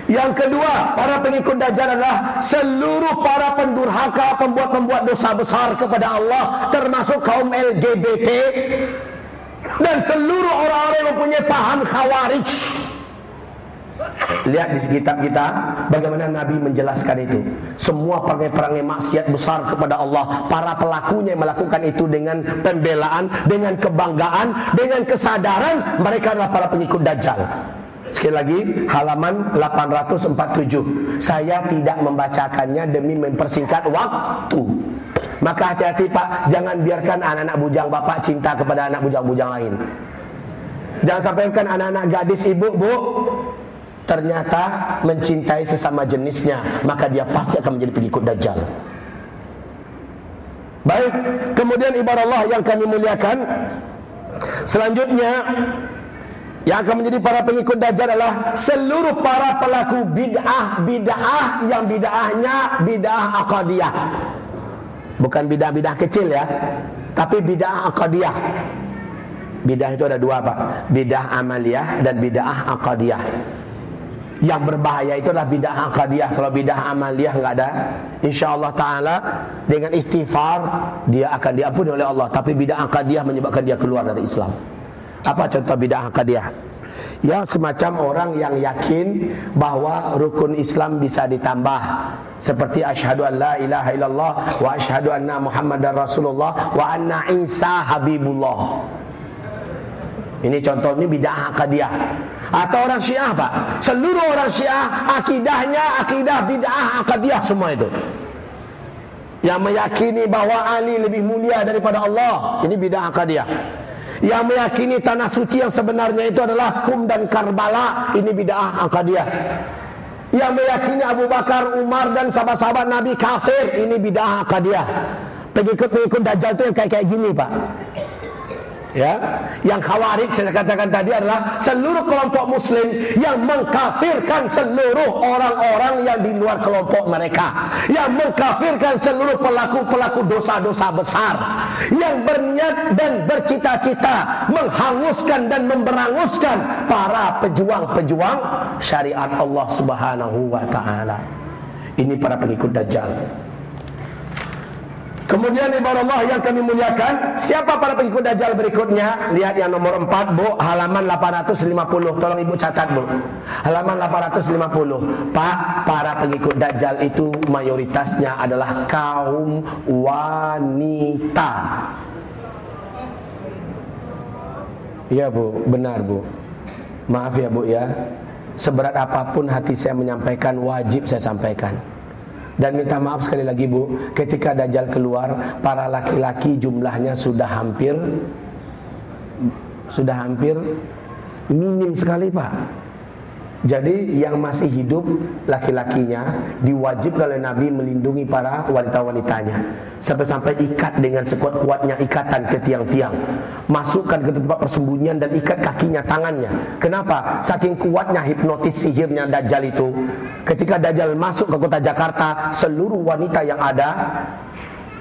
Yang kedua, para pengikut Dajjal adalah seluruh para pendurhaka, pembuat-pembuat dosa besar kepada Allah, termasuk kaum LGBT dan seluruh orang-orang yang mempunyai paham khawarij. Lihat di sekitar kita bagaimana Nabi menjelaskan itu. Semua perangai-perangai maksiat besar kepada Allah, para pelakunya yang melakukan itu dengan pembelaan, dengan kebanggaan, dengan kesadaran mereka adalah para pengikut Dajjal. Sekali lagi halaman 847. Saya tidak membacakannya demi mempersingkat waktu. Maka hati-hati Pak, jangan biarkan anak-anak bujang Bapak cinta kepada anak bujang-bujang lain. Jangan sampaikan anak-anak gadis ibu, Bu, ternyata mencintai sesama jenisnya, maka dia pasti akan menjadi pengikut Dajjal. Baik, kemudian ibarat Allah yang kami muliakan, selanjutnya yang akan menjadi para pengikut Dajjal adalah seluruh para pelaku bid'ah, bid'ah yang bid'ahnya bid'ah akadiyah. Bukan bid'ah-bid'ah kecil ya, tapi bid'ah akadiyah. Bid'ah itu ada dua Pak, bid'ah amaliyah dan bid'ah akadiyah. Yang berbahaya itu adalah bidah akadiyah Kalau bidah amaliyah enggak ada InsyaAllah ta'ala Dengan istighfar Dia akan diampuni oleh Allah. Tapi bidah akadiyah menyebabkan dia keluar dari Islam. Apa contoh bidah akadiyah Ya semacam orang yang yakin Bahawa rukun Islam bisa ditambah. Seperti asyhadu an la ilaha illallah Wa asyhadu anna muhammadan rasulullah Wa anna isa habibullah ini contoh ini bid'ah akadiyah. Atau orang Syiah Pak. Seluruh orang Syiah akidahnya akidah bid'ah akadiyah semua itu. Yang meyakini bahawa Ali lebih mulia daripada Allah. Ini bid'ah akadiyah. Yang meyakini tanah suci yang sebenarnya itu adalah Kum dan Karbala. Ini bid'ah akadiyah. Yang meyakini Abu Bakar, Umar dan sahabat-sahabat Nabi kafir. Ini bid'ah akadiyah. Pengikut-pengikut Dajjal itu yang kayak-kayak gini Pak ya. Yang khawarij saya katakan tadi adalah seluruh kelompok muslim yang mengkafirkan seluruh orang-orang yang di luar kelompok mereka. Yang mengkafirkan seluruh pelaku-pelaku dosa-dosa besar. Yang berniat dan bercita-cita menghanguskan dan memberanguskan para pejuang-pejuang syariat Allah Subhanahu wa taala. Ini para pengikut dajjal Kemudian ibarat Allah yang kami muliakan Siapa para pengikut Dajjal berikutnya? Lihat yang nomor 4 bu Halaman 850 Tolong ibu catat bu. Halaman 850 Pak para pengikut Dajjal itu Mayoritasnya adalah kaum wanita. Iya bu. Benar bu. Maaf ya bu ya. Seberat apa pun hati saya menyampaikan Wajib saya sampaikan dan minta maaf sekali lagi Bu, ketika Dajjal keluar, para laki-laki jumlahnya sudah hampir sudah hampir minim sekali Pak. Jadi yang masih hidup laki-lakinya diwajibkan oleh Nabi melindungi para wanita-wanitanya sampai-sampai ikat dengan sekuat-kuatnya ikatan ke tiang-tiang. Masukkan ke tempat persembunyian dan ikat kakinya, tangannya. Kenapa? Saking kuatnya hipnotis sihirnya Dajjal itu. Ketika Dajjal masuk ke kota Jakarta, seluruh wanita yang ada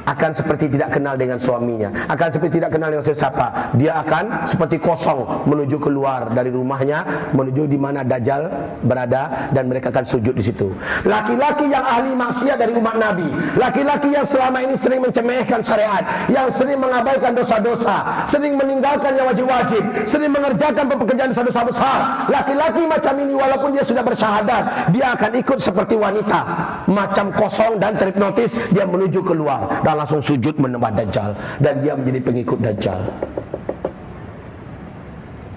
akan seperti tidak kenal dengan suaminya, akan seperti tidak kenal dengan siapa. Dia akan seperti kosong menuju keluar dari rumahnya, menuju di mana Dajjal berada dan mereka akan sujud di situ. Laki-laki yang ahli maksiat dari umat Nabi, laki-laki yang selama ini sering mencemehkan syariat, yang sering mengabaikan dosa-dosa, sering meninggalkan yang wajib-wajib, sering mengerjakan pekerjaan dosa-dosa besar. Laki-laki macam ini walaupun dia sudah bersyahadat, dia akan ikut seperti wanita, macam kosong dan terhipnotis dia menuju keluar. Dan langsung sujud menyembah Dajjal dan dia menjadi pengikut Dajjal.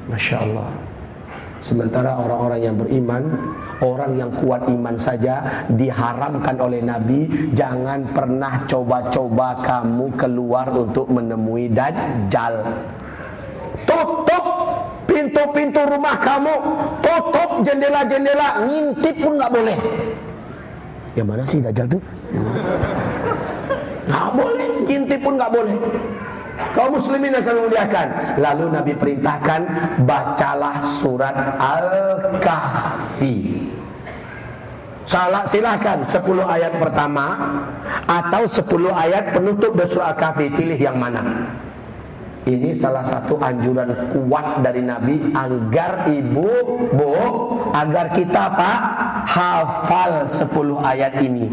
Masya Allah. Sementara orang-orang yang beriman, orang yang kuat iman saja diharamkan oleh Nabi jangan pernah coba-coba kamu keluar untuk menemui Dajjal. Tutup pintu-pintu rumah kamu, tutup jendela-jendela, ngintip pun nggak boleh. Yang mana sih Dajjal tuh? Nggak boleh, ngintip pun nggak boleh. Kaum muslimin akan memuliakan. Lalu Nabi perintahkan bacalah surat Al-Kahfi. Salah silahkan 10 ayat pertama atau 10 ayat penutup dari surah Al-Kahfi pilih yang mana. Ini salah satu anjuran kuat dari Nabi agar ibu, bu, agar kita pak hafal 10 ayat ini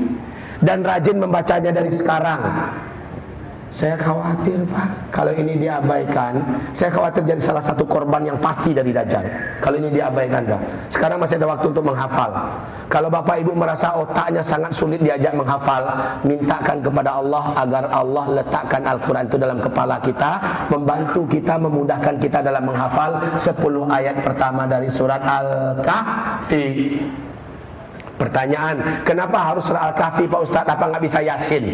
dan rajin membacanya dari sekarang. Saya khawatir Pak. Kalau ini diabaikan Saya khawatir jadi salah satu korban yang pasti dari Dajjal. Kalau ini diabaikan Pak. Sekarang masih ada waktu untuk menghafal. Kalau Bapak Ibu merasa otaknya sangat sulit diajak menghafal Mintakan kepada Allah Agar Allah letakkan Al-Quran itu dalam kepala kita Membantu kita, memudahkan kita dalam menghafal 10 ayat pertama dari surat Al-Kahfi Pertanyaan, kenapa harus surah Al-Kahfi Pak Ustaz? Apa nggak bisa Yasin?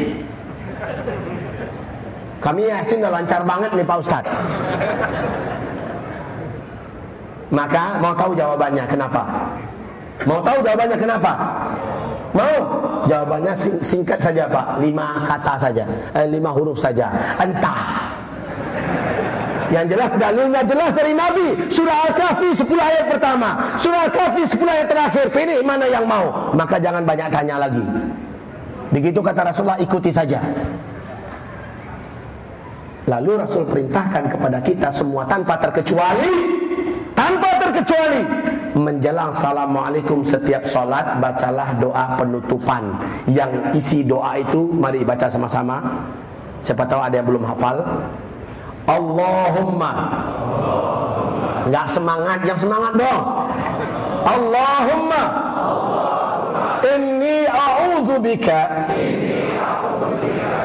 Kami Yasin udah lancar banget nih Pak Ustaz. Maka mau tahu jawabannya kenapa? Mau tahu jawabannya kenapa? Mau? Jawabannya sing singkat saja Pak, lima kata saja, eh, lima huruf saja. Entah. Yang jelas dalilnya jelas dari Nabi. Surah Al-Kahfi 10 ayat pertama, surah Al-Kahfi 10 ayat terakhir. Pilih mana yang mau, maka jangan banyak tanya lagi. Begitu kata Rasulullah, ikuti saja. Lalu Rasul perintahkan kepada kita semua tanpa terkecuali tanpa terkecuali menjelang assalamualaikum setiap solat bacalah doa penutupan yang isi doa itu mari baca sama-sama siapa tahu ada yang belum hafal Allahumma nggak semangat yang semangat dong Allahumma inni a'udzubika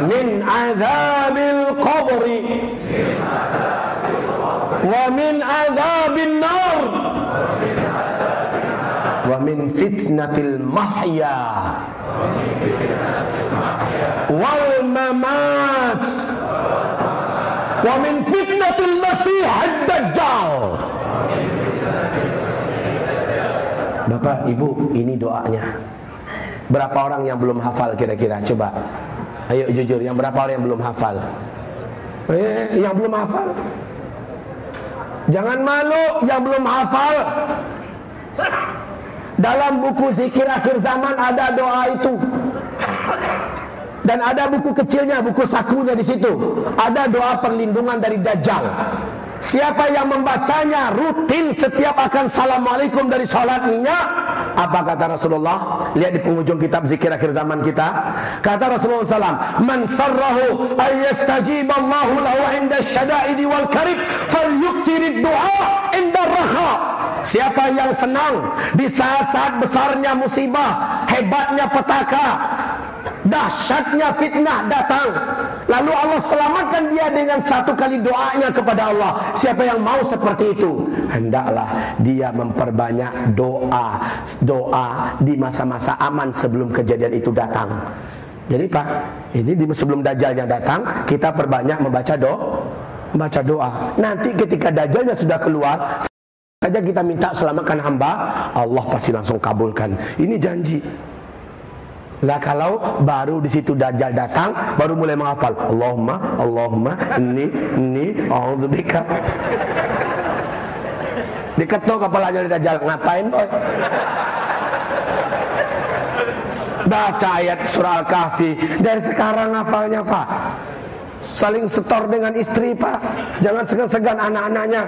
من عذاب القبر ومن عذاب النار ومن فتنة المحيا wa min fitnatil masih dajjal Bapak, Ibu, ini doanya. Berapa orang yang belum hafal kira-kira? Coba. Ayo jujur, yang berapa orang yang belum hafal? Eh, yang belum hafal. Jangan malu yang belum hafal. Dalam buku zikir akhir zaman ada doa itu. Dan ada buku kecilnya, buku sakunya di situ. Ada doa perlindungan dari dajjal. Siapa yang membacanya rutin setiap akan assalamualaikum dari sholatnya apa kata Rasulullah lihat di penghujung kitab zikir akhir zaman kita kata Rasulullah SAW man sarrahu ayyastajib Allahu lahu inda syada'idi wal karib falyuktirid du'a inda raha siapa yang senang di saat-saat besarnya musibah hebatnya petaka dahsyatnya fitnah datang. Lalu Allah selamatkan dia dengan satu kali doanya kepada Allah. Siapa yang mau seperti itu? Hendaklah dia memperbanyak doa. Doa di masa-masa aman sebelum kejadian itu datang. Jadi Pak ini di sebelum dajalnya datang kita perbanyak membaca doa membaca doa. Nanti ketika dajalnya sudah keluar saja kita minta selamatkan hamba Allah pasti langsung kabulkan. Ini janji lah kalau baru di situ dajjal datang, baru mulai menghafal Allahumma, Allahumma, ini, ini, a'udzubika. Diketuk kepalanya di dajjal, ngapain boy? Baca ayat surah Al-Kahfi Dari sekarang hafalnya pak Saling setor dengan istri pak Jangan segan-segan anak-anaknya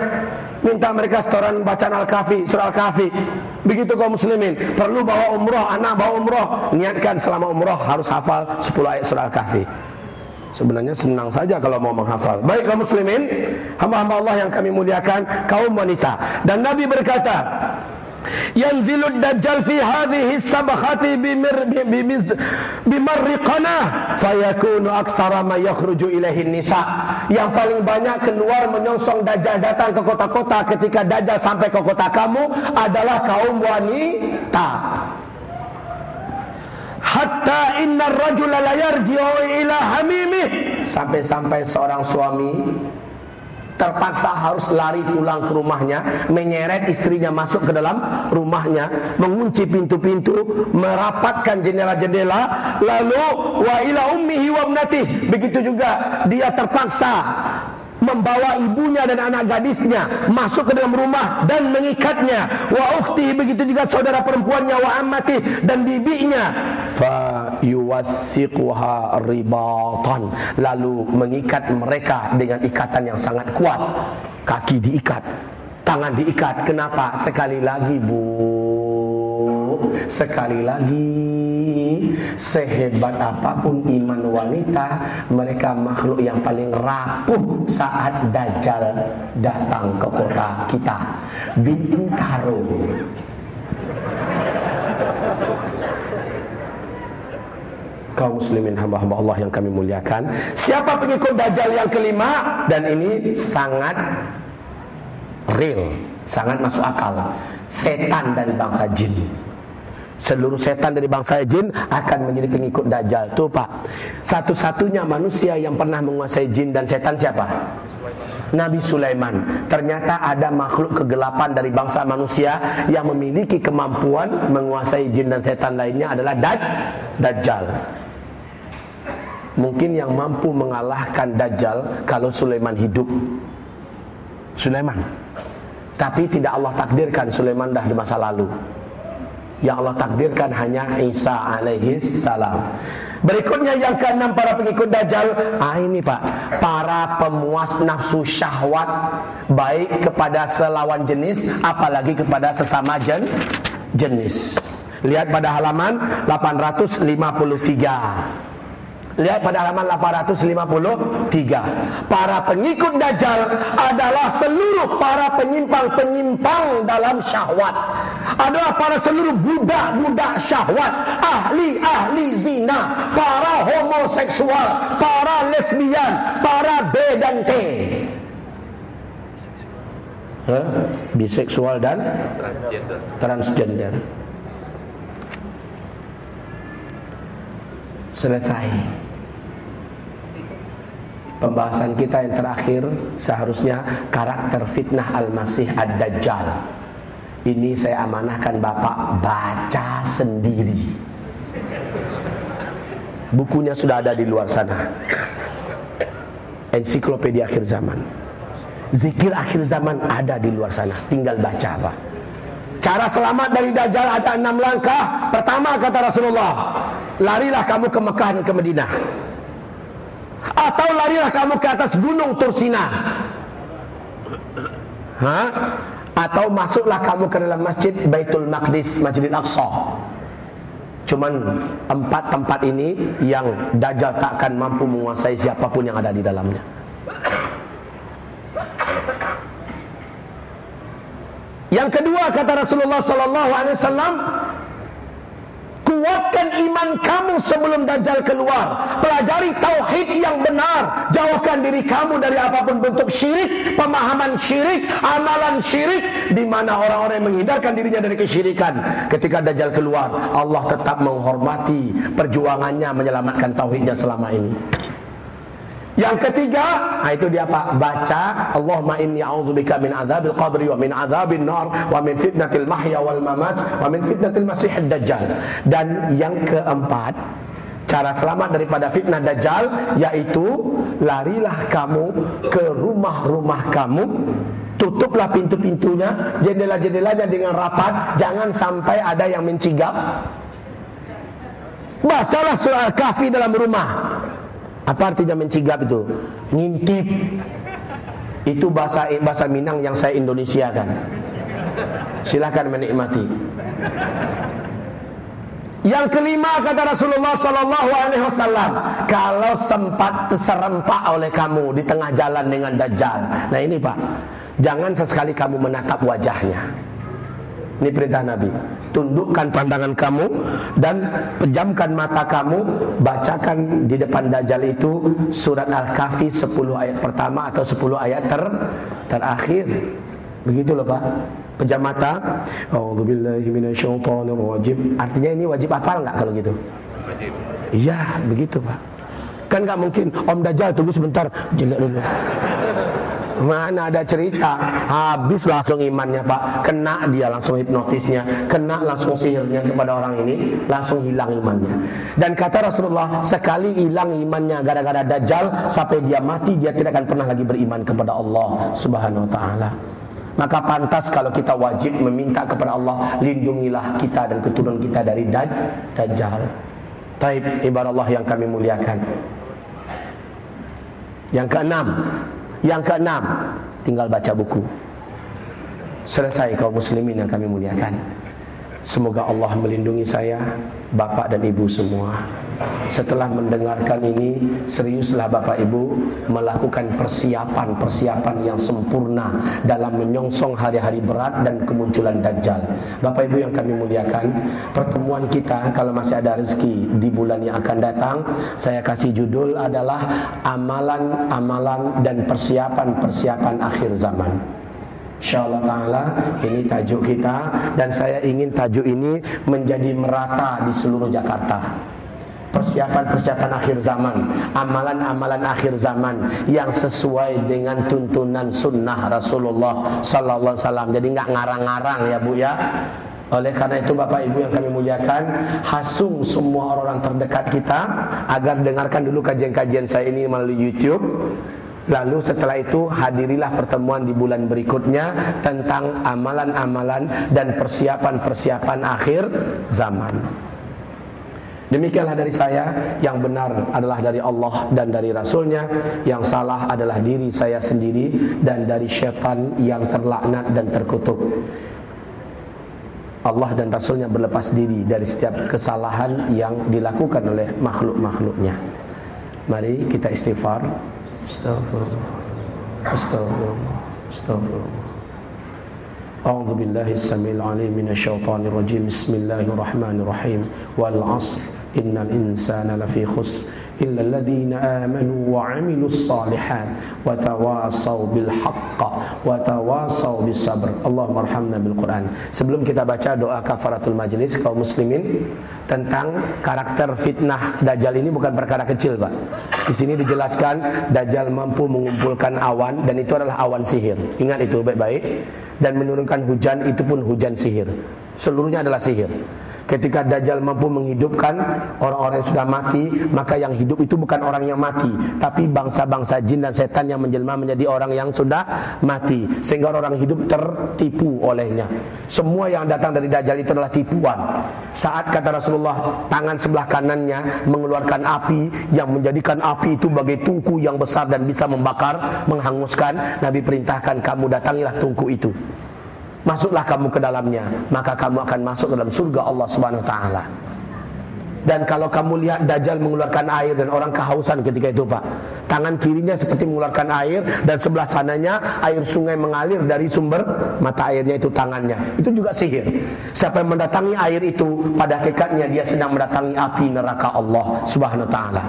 Minta mereka setoran bacaan Al-Kahfi Surah Al-Kahfi Begitu kaum muslimin, perlu bawa umroh, anak bawa umroh, niatkan selama umroh harus hafal 10 ayat surah Al-Kahfi. Sebenarnya senang saja kalau mau menghafal. Baik kaum muslimin, hamba-hamba Allah yang kami muliakan, kaum wanita. Dan Nabi berkata, yanzilud dajjal fi hadhihi sabakhati bimir bimarri qanah fayakunu aktsara ma yakhruju ilaihi nisa yang paling banyak keluar menyongsong dajjal datang ke kota-kota ketika dajjal sampai ke kota kamu adalah kaum wanita. Hatta inna rajula la yarji'u ila hamimih sampai-sampai seorang suami terpaksa harus lari pulang ke rumahnya, menyeret istrinya masuk ke dalam rumahnya, mengunci pintu-pintu, merapatkan jendela-jendela, lalu wa ila ummihi wa Begitu juga dia terpaksa membawa ibunya dan anak gadisnya masuk ke dalam rumah dan mengikatnya. Wa ukhti begitu juga saudara perempuannya wa ammati dan bibinya. Fa yuwathiquha ribatan. Lalu mengikat mereka dengan ikatan yang sangat kuat. Kaki diikat tangan diikat. Kenapa? Sekali lagi Bu sekali lagi sehebat apa pun iman wanita mereka makhluk yang paling rapuh saat dajjal datang ke kota kita Bintaro kaum muslimin hamba-hamba Allah yang kami muliakan. Siapa pengikut Dajjal yang kelima? Dan ini sangat real, sangat masuk akal. Setan dari bangsa jin. Seluruh setan dari bangsa jin akan menjadi pengikut Dajjal. Tuh Pak, satu-satunya manusia yang pernah menguasai jin dan setan siapa? Nabi Sulaiman Ternyata ada makhluk kegelapan dari bangsa manusia Yang memiliki kemampuan menguasai jin dan setan lainnya adalah Daj Dajjal Mungkin yang mampu mengalahkan Dajjal kalau Sulaiman hidup. Sulaiman. Tapi tidak Allah takdirkan Sulaiman dah di masa lalu. Yang Allah takdirkan hanya Isa alaihi salam. Berikutnya yang keenam para pengikut Dajjal. Ah ini Pak. Para pemuas nafsu syahwat Baik kepada selawan jenis Apalagi kepada sesama jen, jenis. Lihat pada halaman 853 Lihat pada halaman 853. Para pengikut Dajjal adalah seluruh para penyimpang-penyimpang dalam syahwat. Adalah para seluruh budak-budak syahwat, ahli-ahli zina, para homoseksual, para lesbian, para B dan T. Huh? Biseksual dan transgender. transgender. Selesai pembahasan kita yang terakhir seharusnya karakter fitnah Al-Masih Ad-Dajjal. Ini saya amanahkan Bapak baca sendiri. Bukunya sudah ada di luar sana. Ensiklopedia akhir zaman. Zikir akhir zaman ada di luar sana. Tinggal baca Pak. Cara selamat dari Dajjal ada enam langkah. Pertama kata Rasulullah, larilah kamu ke Mekah dan ke Madinah. Atau larilah kamu ke atas gunung Tursina ha? Atau masuklah kamu ke dalam masjid Baitul Maqdis, Masjid Al-Aqsa Cuman empat tempat ini yang Dajjal takkan mampu menguasai siapapun yang ada di dalamnya. Yang kedua kata Rasulullah sallallahu alaihi wasallam Kuatkan iman kamu sebelum Dajjal keluar. Pelajari tauhid yang benar. Jauhkan diri kamu dari apapun bentuk syirik, pemahaman syirik, amalan syirik. Di mana orang-orang yang menghindarkan dirinya dari kesyirikan. Ketika Dajjal keluar, Allah tetap menghormati perjuangannya menyelamatkan tauhidnya selama ini. Yang ketiga, nah itu dia Pak, baca Allahumma inni a'udzubika min adzabil qabri wa min adzabin nar wa min fitnatil mahya wal mamat wa min fitnatil masiihid dajjal. Dan yang keempat, cara selamat daripada fitnah dajjal yaitu larilah kamu ke rumah-rumah kamu Tutuplah pintu-pintunya, jendela-jendelanya dengan rapat, jangan sampai ada yang mencigap. Bacalah surah Al-Kahfi dalam rumah. Apa artinya mencigap itu? Ngintip. Itu bahasa bahasa Minang yang saya Indonesia kan. Silakan menikmati. Yang kelima kata Rasulullah Sallallahu Alaihi Wasallam, kalau sempat terserempak oleh kamu di tengah jalan dengan dajjal, nah ini pak, jangan sesekali kamu menatap wajahnya. Ini perintah Nabi. Tundukkan pandangan kamu dan pejamkan mata kamu, bacakan di depan dajjal itu surat Al-Kahfi 10 ayat pertama atau 10 ayat ter terakhir. Begitu loh Pak. Pejam mata. A'udzubillahi minasyaitonirrajim. Artinya ini wajib hafal enggak kalau gitu? Wajib. Iya, begitu Pak. Kan nggak mungkin Om Dajjal tunggu sebentar, jelek dulu. Mana ada cerita? Habis langsung imannya pak. Kena dia langsung hipnotisnya. Kena langsung sihirnya kepada orang ini. Langsung hilang imannya. Dan kata Rasulullah Sekali hilang imannya gara-gara dajjal Sampai dia mati Dia tidak akan pernah lagi beriman kepada Allah Subhanahu wa ta'ala. Maka pantas kalau kita wajib meminta kepada Allah lindungilah kita dan keturunan kita dari daj dajjal. Taib ibarat Allah yang kami muliakan. Yang keenam, yang keenam, tinggal baca buku. Selesai kaum muslimin yang kami muliakan. Semoga Allah melindungi saya, bapak dan ibu semua. Setelah mendengarkan ini, seriuslah bapak ibu melakukan persiapan-persiapan yang sempurna dalam menyongsong hari-hari berat dan kemunculan Dajjal. Bapak ibu yang kami muliakan, pertemuan kita kalau masih ada rezeki di bulan yang akan datang, saya kasih judul adalah amalan-amalan dan persiapan-persiapan akhir zaman. InsyaAllah ta'ala ini tajuk kita. Dan saya ingin tajuk ini menjadi merata di seluruh Jakarta. Persiapan-persiapan akhir zaman Amalan-amalan akhir zaman Yang sesuai dengan tuntunan sunnah Rasulullah Sallallahu Alaihi Wasallam. Jadi nggak ngarang-ngarang ya bu ya. Oleh karena itu Bapak Ibu yang kami muliakan Hasung semua orang-orang terdekat kita Agar dengarkan dulu kajian-kajian saya ini melalui Youtube Lalu setelah itu hadirilah pertemuan di bulan berikutnya tentang amalan-amalan dan persiapan-persiapan akhir zaman. Demikianlah dari saya. Yang benar adalah dari Allah dan dari Rasulnya. Yang salah adalah diri saya sendiri Dan dari syaitan yang terlaknat dan terkutuk. Allah dan Rasulnya berlepas diri dari setiap kesalahan yang dilakukan oleh makhluk-makhluknya. Mari kita istighfar Astaghfirullah Astaghfirullah Astaghfirullah أعوذ بالله السميع العليم من الشيطان الرجيم. بسم الله الرحمن الرحيم. والعصر. إن الإنسان لفي خسر. إلا الذين آمنوا وعملوا الصالحات وتواصوا بالحق وتواصوا بالصبر اللهم ارحمنا بالقرآن sebelum kita baca doa kafaratul majlis kaum muslimin tentang karakter fitnah dajjal ini bukan perkara kecil Pak di sini dijelaskan dajjal mampu mengumpulkan awan dan itu adalah awan sihir ingat itu baik-baik dan menurunkan hujan itu pun hujan sihir seluruhnya adalah sihir Ketika Dajjal mampu menghidupkan orang-orang yang sudah mati, maka yang hidup itu bukan orang yang mati, tapi bangsa-bangsa jin dan setan yang menjelma menjadi orang yang sudah mati, sehingga orang hidup tertipu olehnya. Semua yang datang dari Dajjal itu adalah tipuan. Saat kata Rasulullah, tangan sebelah kanannya mengeluarkan api yang menjadikan api itu bagai tungku yang besar dan bisa membakar, menghanguskan. Nabi perintahkan kamu datangilah tungku itu. Masuklah kamu ke dalamnya, maka kamu akan masuk ke dalam surga Allah Subhanahu wa taala. Dan kalau kamu lihat Dajjal mengeluarkan air dan orang kehausan ketika itu Pak Tangan kirinya seperti mengeluarkan air Dan sebelah sananya air sungai mengalir dari sumber mata airnya itu tangannya. Itu juga sihir. Siapa yang mendatangi air itu pada hakikatnya dia sedang mendatangi api neraka Allah subhanahu wa ta'ala.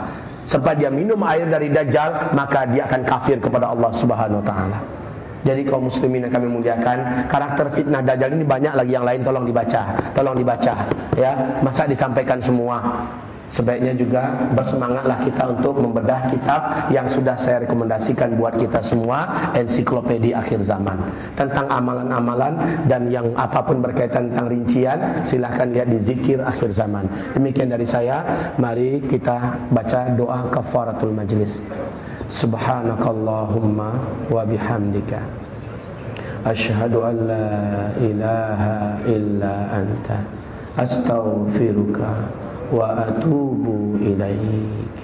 Sebab dia minum air dari Dajjal Maka dia akan kafir kepada Allah subhanahu wa ta'ala jadi kaum muslimin yang kami muliakan, karakter fitnah dajjal ini banyak lagi yang lain tolong dibaca, tolong dibaca ya. Masa disampaikan semua. Sebaiknya juga bersemangatlah kita untuk membedah kitab yang sudah saya rekomendasikan buat kita semua ensiklopedia akhir zaman tentang amalan-amalan dan yang apa pun berkaitan tentang rincian silahkan lihat di zikir akhir zaman. Demikian dari saya, mari kita baca doa kafaratul majlis. Subhanakallahumma wa bihamdika. Ashhadu an la ilaha illa anta. Astaghfiruka wa atubu ilaik.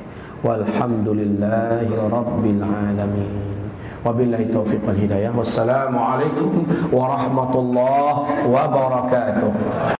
Walhamdulillahi rabbil alamin. Wabillahi taufiq wal hidayah. Wassalamualaikum warahmatullahi wabarakatuh